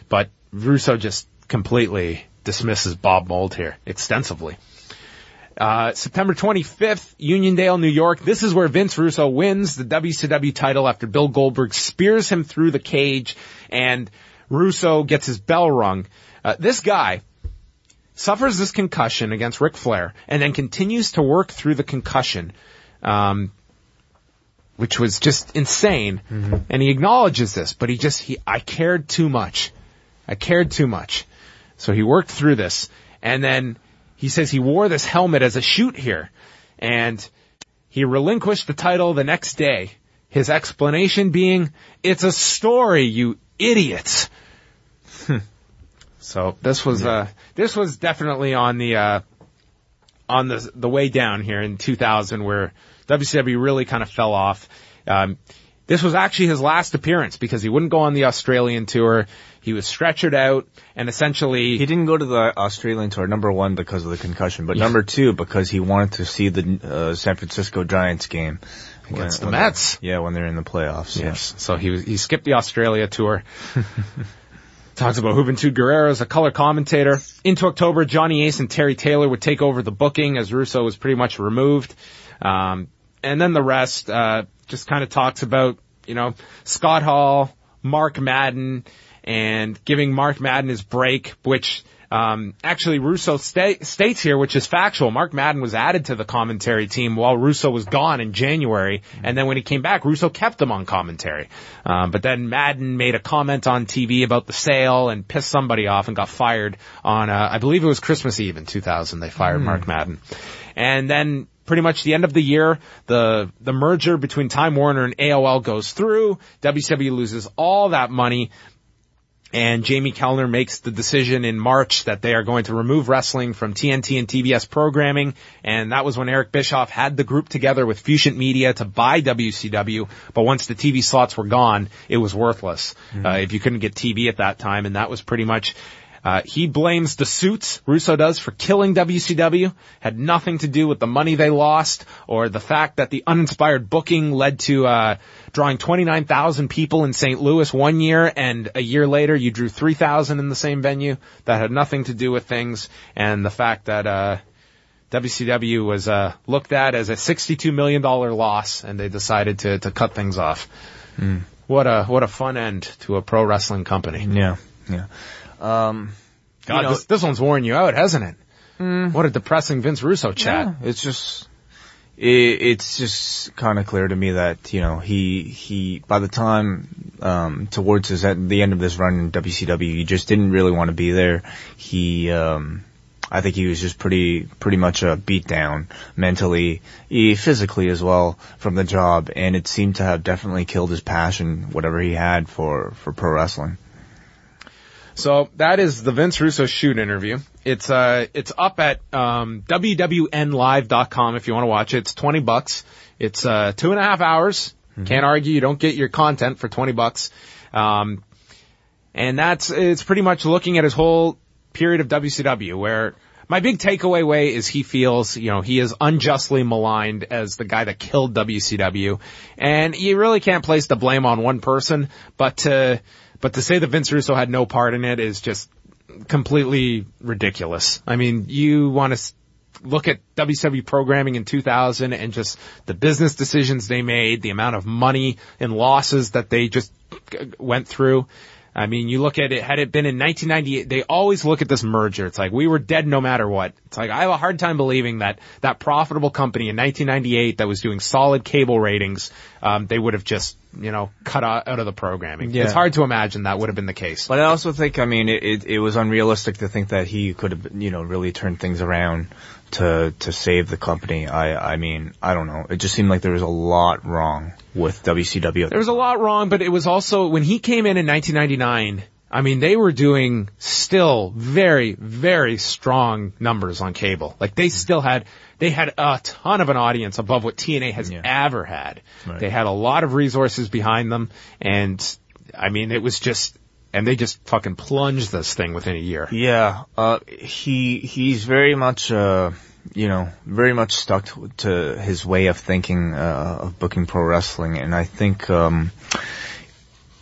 but Russo just completely dismisses Bob Mould here extensively. Uh, September 25th, Uniondale, New York. This is where Vince Russo wins the WCW title after Bill Goldberg spears him through the cage and Russo gets his bell rung. Uh, this guy suffers this concussion against Ric Flair and then continues to work through the concussion, um, which was just insane. And he acknowledges this, but he just, he, I cared too much. I cared too much. So he worked through this and then he says he wore this helmet as a shoot here and he relinquished the title the next day. His explanation being, it's a story, you idiots. so this was, uh, this was definitely on the, uh, on the the way down here in 2000, where WCW really kind of fell off. Um, this was actually his last appearance because he wouldn't go on the Australian tour. He was stretchered out and essentially He didn't go to the Australian tour, number one, because of the concussion, but number two, because he wanted to see the uh, San Francisco Giants game. Against the they're- Mets. Yeah, when they're in the playoffs. yeah. Yes. So he was, he skipped the Australia tour. Talks about Juventud Guerrero as a color commentator. Into October, Johnny Ace and Terry Taylor would take over the booking as Russo was pretty much removed. Um, and then the rest, uh, just kind of talks about, you know, Scott Hall, Mark Madden, and giving Mark Madden his break, which, um, actually Russo sta- states here, which is factual. Mark Madden was added to the commentary team while Russo was gone in January, and then when he came back, Russo kept him on commentary. Um, but then Madden made a comment on TV about the sale and pissed somebody off and got fired on, uh, I believe it was Christmas Eve in 2000. They fired Mark Madden, and then pretty much the end of the year, the the merger between Time Warner and AOL goes through. WWE loses all that money. And Jamie Kellner makes the decision in March that they are going to remove wrestling from TNT and TBS programming. And that was when Eric Bischoff had the group together with Fusient Media to buy WCW. But once the TV slots were gone, it was worthless. Uh, if you couldn't get TV at that time. And that was pretty much uh, he blames the suits, Russo does, for killing WCW. Had nothing to do with the money they lost or the fact that the uninspired booking led to, uh, drawing 29,000 people in St. Louis one year and a year later you drew 3,000 in the same venue. That had nothing to do with things and the fact that, uh, WCW was, uh, looked at as a $62 million loss and they decided to, to cut things off. What a, what a fun end to a pro wrestling company. Yeah, yeah. Um, God, you know- this, this one's worn you out, hasn't it? What a depressing Vince Russo chat. Yeah, it's just it, it's just kind of clear to me that you know he he by the time um, towards his at the end of this run in WCW, he just didn't really want to be there. He um, I think he was just pretty pretty much a beat down mentally, physically as well from the job, and it seemed to have definitely killed his passion, whatever he had for for pro wrestling. So that is the Vince Russo shoot interview. It's uh it's up at um wwnlive.com if you want to watch it. It's twenty bucks. It's uh two and a half hours. Can't argue you don't get your content for twenty bucks. Um and that's it's pretty much looking at his whole period of WCW where my big takeaway way is he feels, you know, he is unjustly maligned as the guy that killed WCW. And you really can't place the blame on one person, but to, but to say that Vince Russo had no part in it is just completely ridiculous. I mean, you want to look at WCW programming in 2000 and just the business decisions they made, the amount of money and losses that they just went through. I mean, you look at it, had it been in 1998, they always look at this merger. It's like, we were dead no matter what. It's like, I have a hard time believing that that profitable company in 1998 that was doing solid cable ratings, um, they would have just, you know, cut out, out of the programming. Yeah. It's hard to imagine that would have been the case. But I also think, I mean, it, it, it was unrealistic to think that he could have, you know, really turned things around to to save the company. I I mean, I don't know. It just seemed like there was a lot wrong with WCW. There was a lot wrong, but it was also when he came in in 1999. I mean, they were doing still very, very strong numbers on cable. Like they still had, they had a ton of an audience above what TNA has Yeah. ever had. Right. They had a lot of resources behind them, and I mean, it was just, and they just fucking plunged this thing within a year. Yeah, uh, he he's very much, uh, you know, very much stuck to, to his way of thinking uh, of booking pro wrestling, and I think um,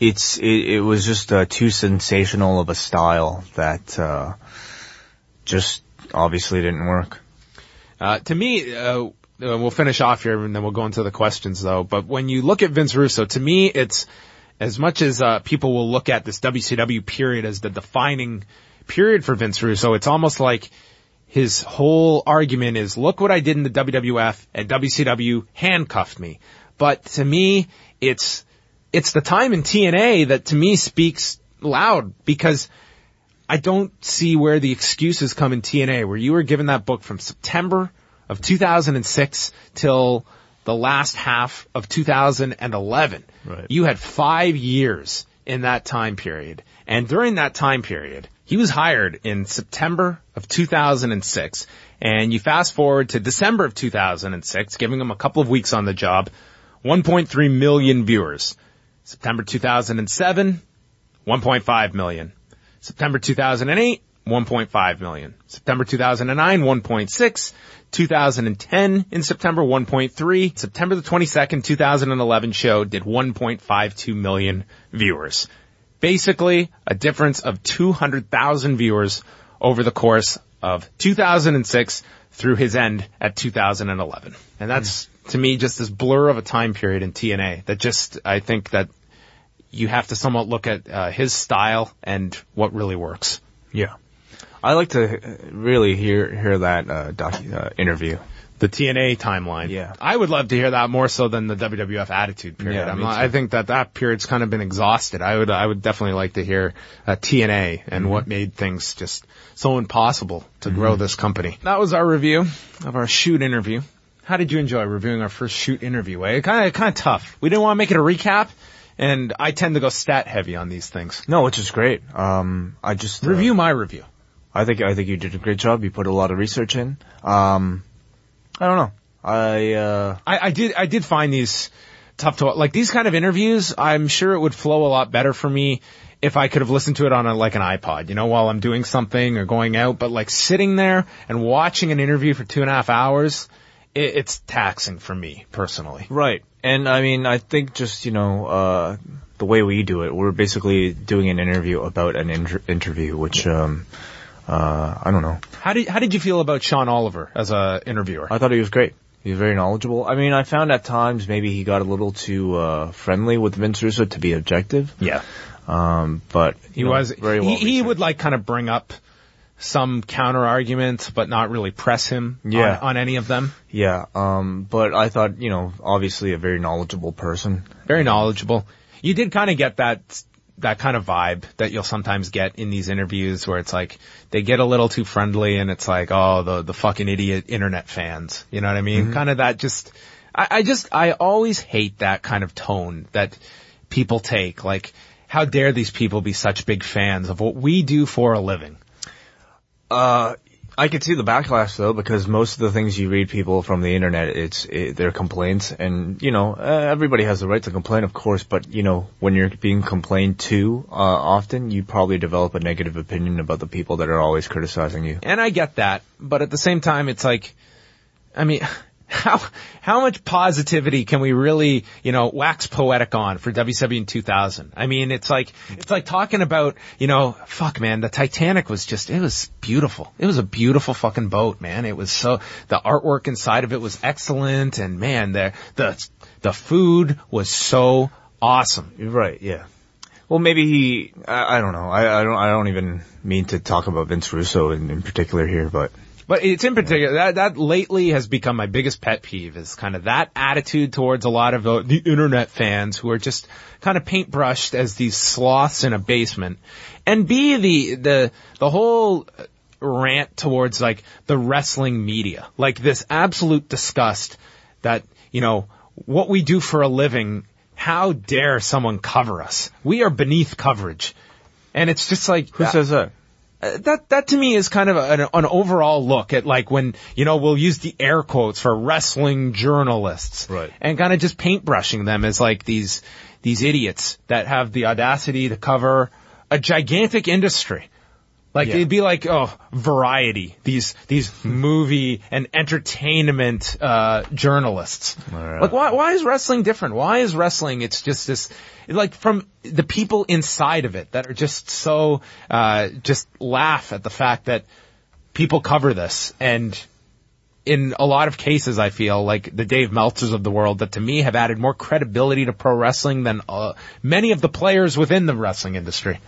it's it, it was just uh, too sensational of a style that uh, just obviously didn't work. Uh, to me, uh, uh, we'll finish off here and then we'll go into the questions though. But when you look at Vince Russo, to me, it's as much as uh, people will look at this WCW period as the defining period for Vince Russo, it's almost like his whole argument is, look what I did in the WWF and WCW handcuffed me. But to me, it's, it's the time in TNA that to me speaks loud because I don't see where the excuses come in TNA, where you were given that book from September of 2006 till the last half of 2011. Right. You had five years in that time period. And during that time period, he was hired in September of 2006. And you fast forward to December of 2006, giving him a couple of weeks on the job, 1.3 million viewers. September 2007, 1.5 million. September 2008, 1.5 million. September 2009, 1.6. 2010 in September, 1.3. September the 22nd, 2011 show did 1.52 million viewers. Basically, a difference of 200,000 viewers over the course of 2006 through his end at 2011. And that's, to me, just this blur of a time period in TNA that just, I think that you have to somewhat look at uh, his style and what really works. Yeah. I like to really hear hear that uh, docu- uh, interview. The TNA timeline. Yeah. I would love to hear that more so than the WWF Attitude period. Yeah, I'm not. I think that that period's kind of been exhausted. I would I would definitely like to hear uh, TNA and Mm-hmm. what made things just so impossible to grow this company. That was our review of our shoot interview. How did you enjoy reviewing our first shoot interview? Eh? Kind of kind of tough. We didn't want to make it a recap, and I tend to go stat heavy on these things. No, which is great. Um, I just uh, Review my review. I think I think you did a great job. You put a lot of research in. Um, I don't know. I uh, I, I did I did find these tough to like these kind of interviews. I'm sure it would flow a lot better for me if I could have listened to it on a, like an iPod, you know, while I'm doing something or going out. But like sitting there and watching an interview for two and a half hours, it, it's taxing for me personally. right. And I mean, I think just you know uh, the way we do it, we're basically doing an interview about an inter- interview, which um, uh, I don't know. How did how did you feel about Sean Oliver as a interviewer? I thought he was great. He was very knowledgeable. I mean, I found at times maybe he got a little too uh, friendly with Vince Russo to be objective. yeah, Um, but he know, was. very well. he, he would like kind of bring up some counter argument, but not really press him Yeah. on, on any of them. Yeah. Um, but I thought you know obviously a very knowledgeable person. very knowledgeable. You did kind of get that that kind of vibe that you'll sometimes get in these interviews where it's like they get a little too friendly and it's like, oh, the the fucking idiot internet fans. You know what I mean? Kind of that just I, I just I always hate that kind of tone that people take. Like, how dare these people be such big fans of what we do for a living? Uh, I could see the backlash though, because most of the things you read people from the internet, it's it, they're complaints, and you know uh, everybody has the right to complain, of course. But you know when you're being complained to uh, often, you probably develop a negative opinion about the people that are always criticizing you. And I get that, but at the same time, it's like, I mean, how how much positivity can we really, you know, wax poetic on for in 2000? I mean, it's like it's like talking about, you know, fuck, man, the Titanic was just it was beautiful. It was a beautiful fucking boat, man. It was so the artwork inside of it was excellent, and man, the the the food was so awesome. You're right. Yeah. Well, maybe he. I, I don't know. I, I don't. I don't even mean to talk about Vince Russo in, in particular here, but But it's in particular that that lately has become my biggest pet peeve is kind of that attitude towards a lot of the internet fans who are just kind of paintbrushed as these sloths in a basement, and b the the the whole rant towards like the wrestling media, like this absolute disgust that you know what we do for a living. How dare someone cover us? We are beneath coverage, and it's just like who says that? Uh, that that to me is kind of an, an overall look at like when you know we'll use the air quotes for wrestling journalists, Right. And kind of just paintbrushing them as like these these idiots that have the audacity to cover a gigantic industry. Like Yeah. they'd be like, oh, variety. These these movie and entertainment uh, journalists. Right. Like why why is wrestling different? Why is wrestling? It's just this like from the people inside of it that are just so uh, just laugh at the fact that people cover this and. In a lot of cases, I feel like the Dave Meltzers of the world that to me have added more credibility to pro wrestling than uh, many of the players within the wrestling industry.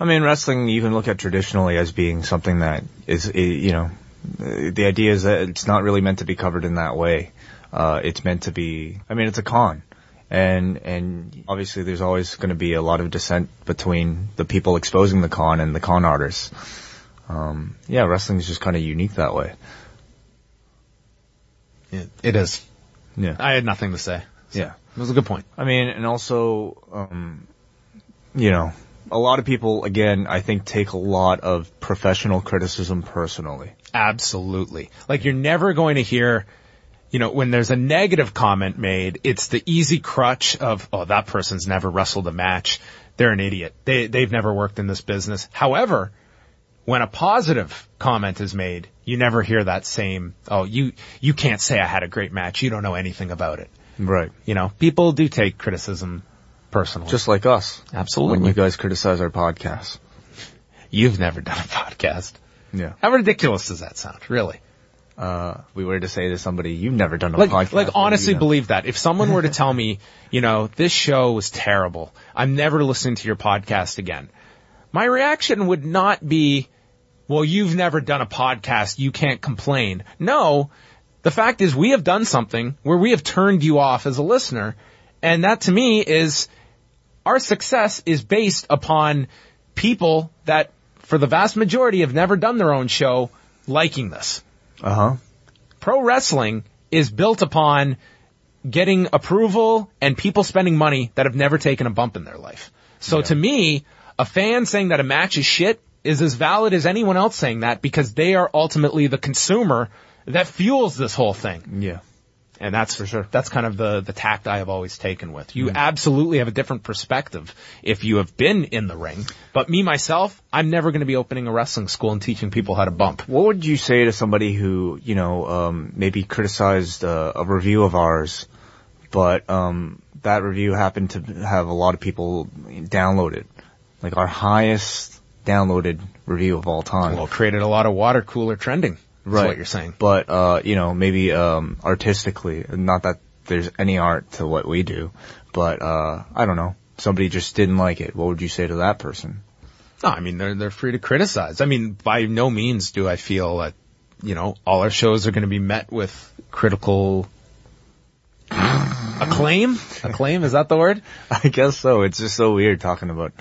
I mean, wrestling you can look at traditionally as being something that is, eh, you know, eh, the idea is that it's not really meant to be covered in that way. Uh, it's meant to be. I mean, it's a con, and and obviously there's always going to be a lot of dissent between the people exposing the con and the con artists. Um, yeah, wrestling is just kind of unique that way. It is. Yeah. I had nothing to say. Yeah. It was a good point. I mean, and also, um, you know, a lot of people, again, I think take a lot of professional criticism personally. Absolutely. Like you're never going to hear, you know, when there's a negative comment made, it's the easy crutch of, oh, that person's never wrestled a match. They're an idiot. They, they've never worked in this business. However, when a positive comment is made, you never hear that same, oh, you, you can't say I had a great match. You don't know anything about it. Right. You know, people do take criticism personally. Just like us. absolutely. When you guys criticize our podcast. You've never done a podcast. Yeah. How ridiculous does that sound? Really? Uh, we were to say to somebody, you've never done a like, podcast. like honestly you know? believe that. If someone were to tell me, you know, this show was terrible, I'm never listening to your podcast again. My reaction would not be, well, you've never done a podcast, you can't complain. No, the fact is we have done something where we have turned you off as a listener, and that to me is, our success is based upon people that, for the vast majority, have never done their own show liking this Uh-huh. pro wrestling is built upon getting approval and people spending money that have never taken a bump in their life. So to me, a fan saying that a match is shit is as valid as anyone else saying that because they are ultimately the consumer that fuels this whole thing. Yeah. And that's for sure. That's kind of the, the tact I have always taken with. You absolutely have a different perspective if you have been in the ring. But me, myself, I'm never going to be opening a wrestling school and teaching people how to bump. What would you say to somebody who, you know, um, maybe criticized uh, a review of ours, but um, that review happened to have a lot of people download it? Like our highest downloaded review of all time. Well, created a lot of water cooler trending. Is what you're saying. But, uh, you know, maybe um, artistically, not that there's any art to what we do, but uh, I don't know. Somebody just didn't like it. What would you say to that person? No, I mean they're they're free to criticize. I mean, by no means do I feel that you know all our shows are going to be met with critical acclaim. Acclaim is that the word? I guess so. It's just so weird talking about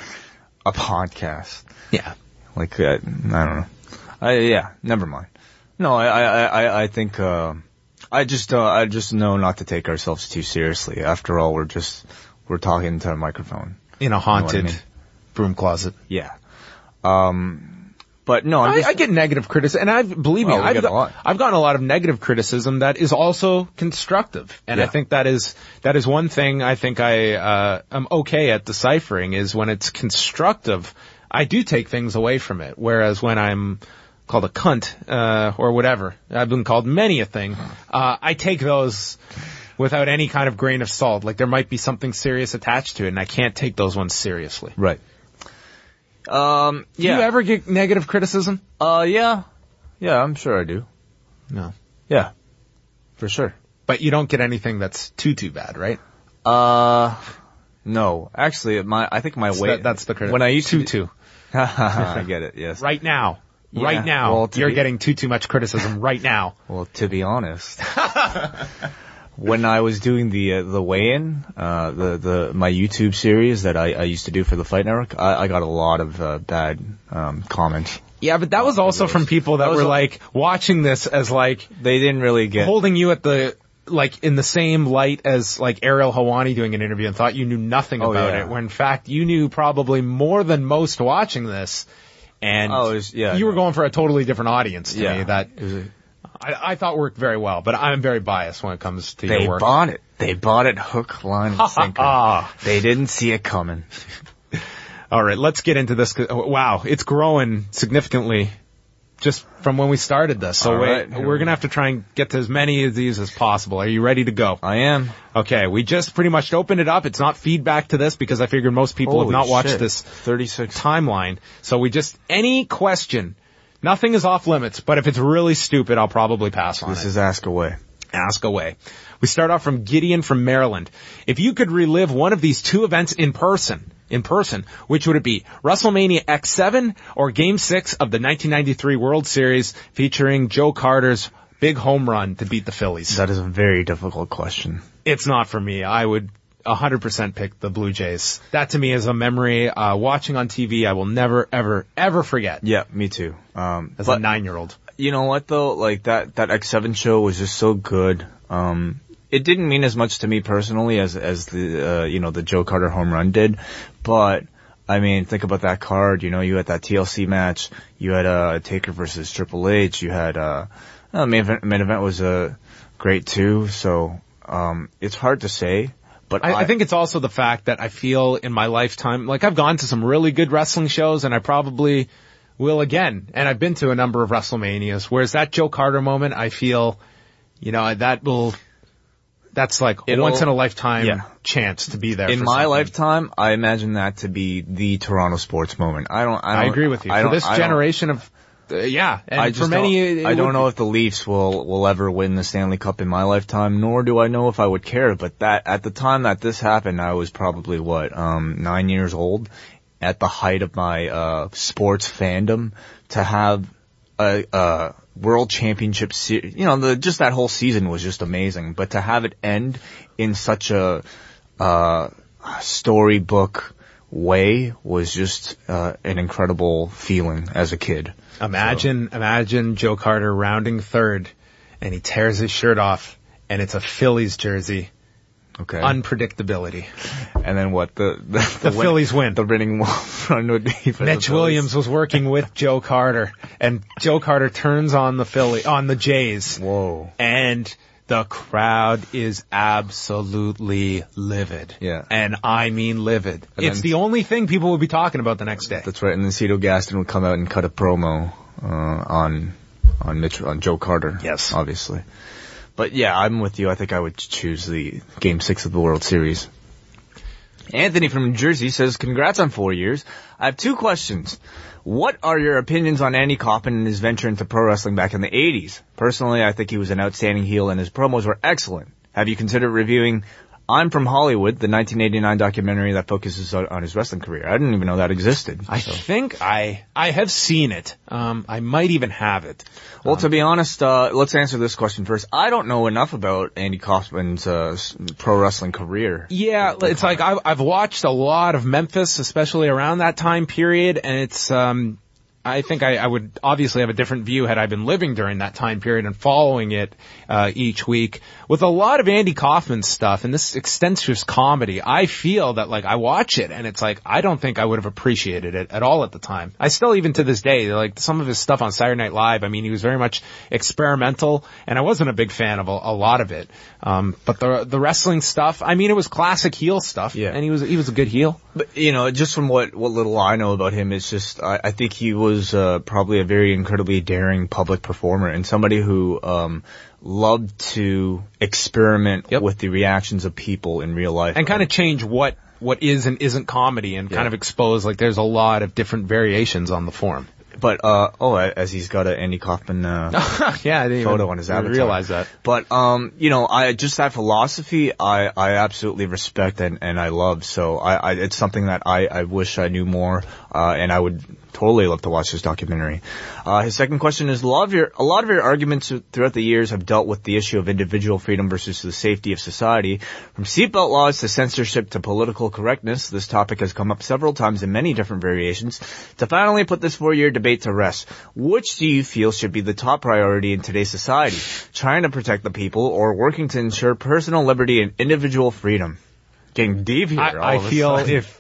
a podcast. Yeah. Like, uh, I don't know. I, yeah, never mind. No, I, I, I, I think, uh, I just, uh, I just know not to take ourselves too seriously. After all, we're just, we're talking to a microphone. In a haunted mean? broom closet. Yeah. Um, but no, I, I get negative criticism, and I believe me, we I've, got. I've gotten a lot of negative criticism that is also constructive, and I think that is that is one thing I think I uh, am okay at deciphering is when it's constructive, I do take things away from it, whereas when I'm called a cunt uh, or whatever, I've been called many a thing, uh, I take those without any kind of grain of salt. Like there might be something serious attached to it, and I can't take those ones seriously. right. Um, Do you ever get negative criticism? uh, yeah. Yeah, I'm sure I do. No. Yeah. For sure. But you don't get anything that's too too bad, right? Uh, no. Actually, my, I think my So weight, that- that's the criticism. when I used too to, too. I get it, yes. Right now. Yeah, Right now. well, you're be- getting too too much criticism right now. Well, to be honest, when I was doing the uh, the weigh-in, uh, the the my YouTube series that I, I used to do for the Fight Network, I, I got a lot of uh, bad um, comments. Yeah, but that was also from people that, That were a- like watching this as like They didn't really get. holding you at the like in the same light as like Ariel Helwani doing an interview and thought you knew nothing Oh, about yeah. it when in fact you knew probably more than most watching this and Oh, was- yeah, you were going for a totally different audience to yeah, me that it was a- I, I thought worked very well, but I'm very biased when it comes to they your work. bought it. They bought it hook, line, and sinker. They didn't see it coming. All right, let's get into this. oh, Wow, it's growing significantly just from when we started this. So right, here we're going to have to try and get to as many of these as possible. Are you ready to go? I am. Okay, we just pretty much opened it up. It's not feedback to this because I figured most people Holy have not watched shit. this 36. timeline. So we just, any question, nothing is off limits, but if it's really stupid, I'll probably pass on This is ask away. Ask away. We start off from Gideon from Maryland. If you could relive one of these two events in person, in person, which would it be? WrestleMania X7 or Game 6 of the 1993 World Series featuring Joe Carter's big home run to beat the Phillies? That is a very difficult question. It's not for me. I would 100% pick the Blue Jays. That to me is a memory, uh, watching on TV I will never, ever, ever forget Yeah, me too. Um, as but- a nine-year-old. you know what though? Like that that X7 show was just so good. Um, it didn't mean as much to me personally as as the uh, you know the Joe Carter home run did, but I mean, think about that card. You know, you had that TLC match. You had uh, Taker versus Triple H. You had uh, uh, main event. Main event was uh, great too. So um, it's hard to say. But I, I think it's also the fact that I feel in my lifetime, like I've gone to some really good wrestling shows and I probably will again. And I've been to a number of WrestleManias. Whereas that Joe Carter moment, I feel, you know, that will, that's like a It'll- once in a lifetime yeah. chance to be there. in for my something. lifetime, I imagine that to be the Toronto sports moment. I don't. I, I don't, agree with you. I For don't- this I don't- generation of, uh, yeah, and I for many, don't, it I don't know if the Leafs will will ever win the Stanley Cup in my lifetime, nor do I know if I would care. But that at the time that this happened, I was probably what um nine years old, at the height of my uh sports fandom. To have a, a world championship, se- you know, the just that whole season was just amazing. But to have it end in such a uh storybook way was just uh, an incredible feeling as a kid. Imagine, imagine Joe Carter rounding third and he tears his shirt off and it's a Phillies jersey. Okay. Unpredictability. and then what? The the, The Phillies win. The winning run would be for Mitch. Williams was working with Joe Carter and Joe Carter turns on the Philly, on the Jays Whoa. and the crowd is absolutely livid. Yeah. And I mean livid. And it's then- the only thing people would be talking about the next day. That's right. And then Cito Gaston would come out and cut a promo uh, on on Mitch on Joe Carter. Yes. obviously. But yeah, I'm with you. I think I would choose the Game Six of the World Series. Anthony from Jersey says, "Congrats on four years. I have two questions. What are your opinions on Andy Kaufman and his venture into pro wrestling back in the 80s? Personally, I think he was an outstanding heel and his promos were excellent. Have you considered reviewing I'm from Hollywood, the 1989 documentary that focuses on, on his wrestling career? I didn't even know that existed. I think I I have seen it. Um, I might even have it. Well, to be honest, uh, let's answer this question first. I don't know enough about Andy Kaufman's uh, pro wrestling career. Yeah, it's like I've, I've watched a lot of Memphis, especially around that time period, and it's, um, I think I, I would obviously have a different view had I been living during that time period and following it, uh, each week. With a lot of Andy Kaufman stuff and this extensive comedy, I feel that like I watch it and it's like, I don't think I would have appreciated it at all at the time. I still even to this day, like some of his stuff on Saturday Night Live, I mean, he was very much experimental and I wasn't a big fan of a, a lot of it. Um, but the, the wrestling stuff, I mean, it was classic heel stuff. Yeah. And he was, he was a good heel. But you know, just from what what little I know about him, it's just I, I think he was uh, probably a very incredibly daring public performer and somebody who um, loved to experiment Yep. with the reactions of people in real life and kind of change what what is and isn't comedy and kind of expose like there's a lot of different variations on the form. But uh, oh, as he's got an Andy Kaufman uh, yeah, I didn't photo on his avatar. realize that. But um, you know, I just that philosophy I I absolutely respect and and I love. So I, I it's something that I I wish I knew more. Uh, and I would totally love to watch this documentary. Uh, his second question is a lot of your a lot of your arguments throughout the years have dealt with the issue of individual freedom versus the safety of society. From seatbelt laws to censorship to political correctness, this topic has come up several times in many different variations. To finally put this four-year debate to rest, which do you feel should be the top priority in today's society? Trying to protect the people or working to ensure personal liberty and individual freedom? Getting deep here. all I, I feel sudden. if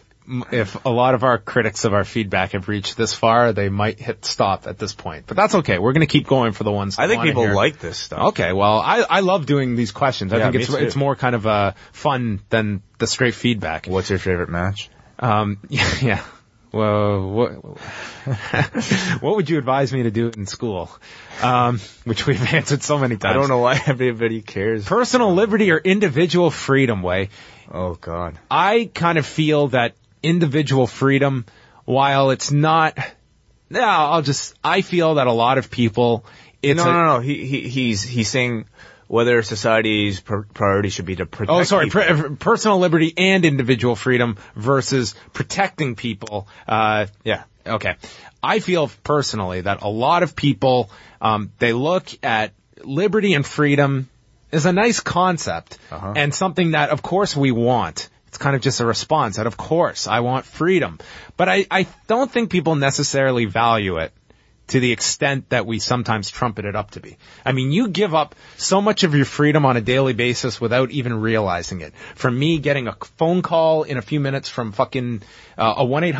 if a lot of our critics of our feedback have reached this far, they might hit stop at this point. But that's okay. We're going to keep going for the ones. I think people hear. like this stuff. Okay, well, I I love doing these questions. I Yeah, think it's too. it's more kind of uh fun than the straight feedback. What's your favorite match? Um, yeah, yeah. Well, what, what would you advise me to do in school? Um, which we've answered so many times. I don't know why everybody cares. Personal liberty or individual freedom way. Oh God. I kind of feel that individual freedom, while it's not, yeah, I'll just, I feel that a lot of people, it's no, a- no, no. He, he, he's, he's saying whether society's pr- priority should be to protect. Oh, sorry. Per- personal liberty and individual freedom versus protecting people. Uh, yeah. Okay. I feel personally that a lot of people, um, they look at liberty and freedom as a nice concept Uh-huh. and something that, of course, we want. It's kind of just a response that, of course, I want freedom. But I, I don't think people necessarily value it to the extent that we sometimes trumpet it up to be. I mean, you give up so much of your freedom on a daily basis without even realizing it. For me, getting a phone call in a few minutes from fucking uh, a 1-800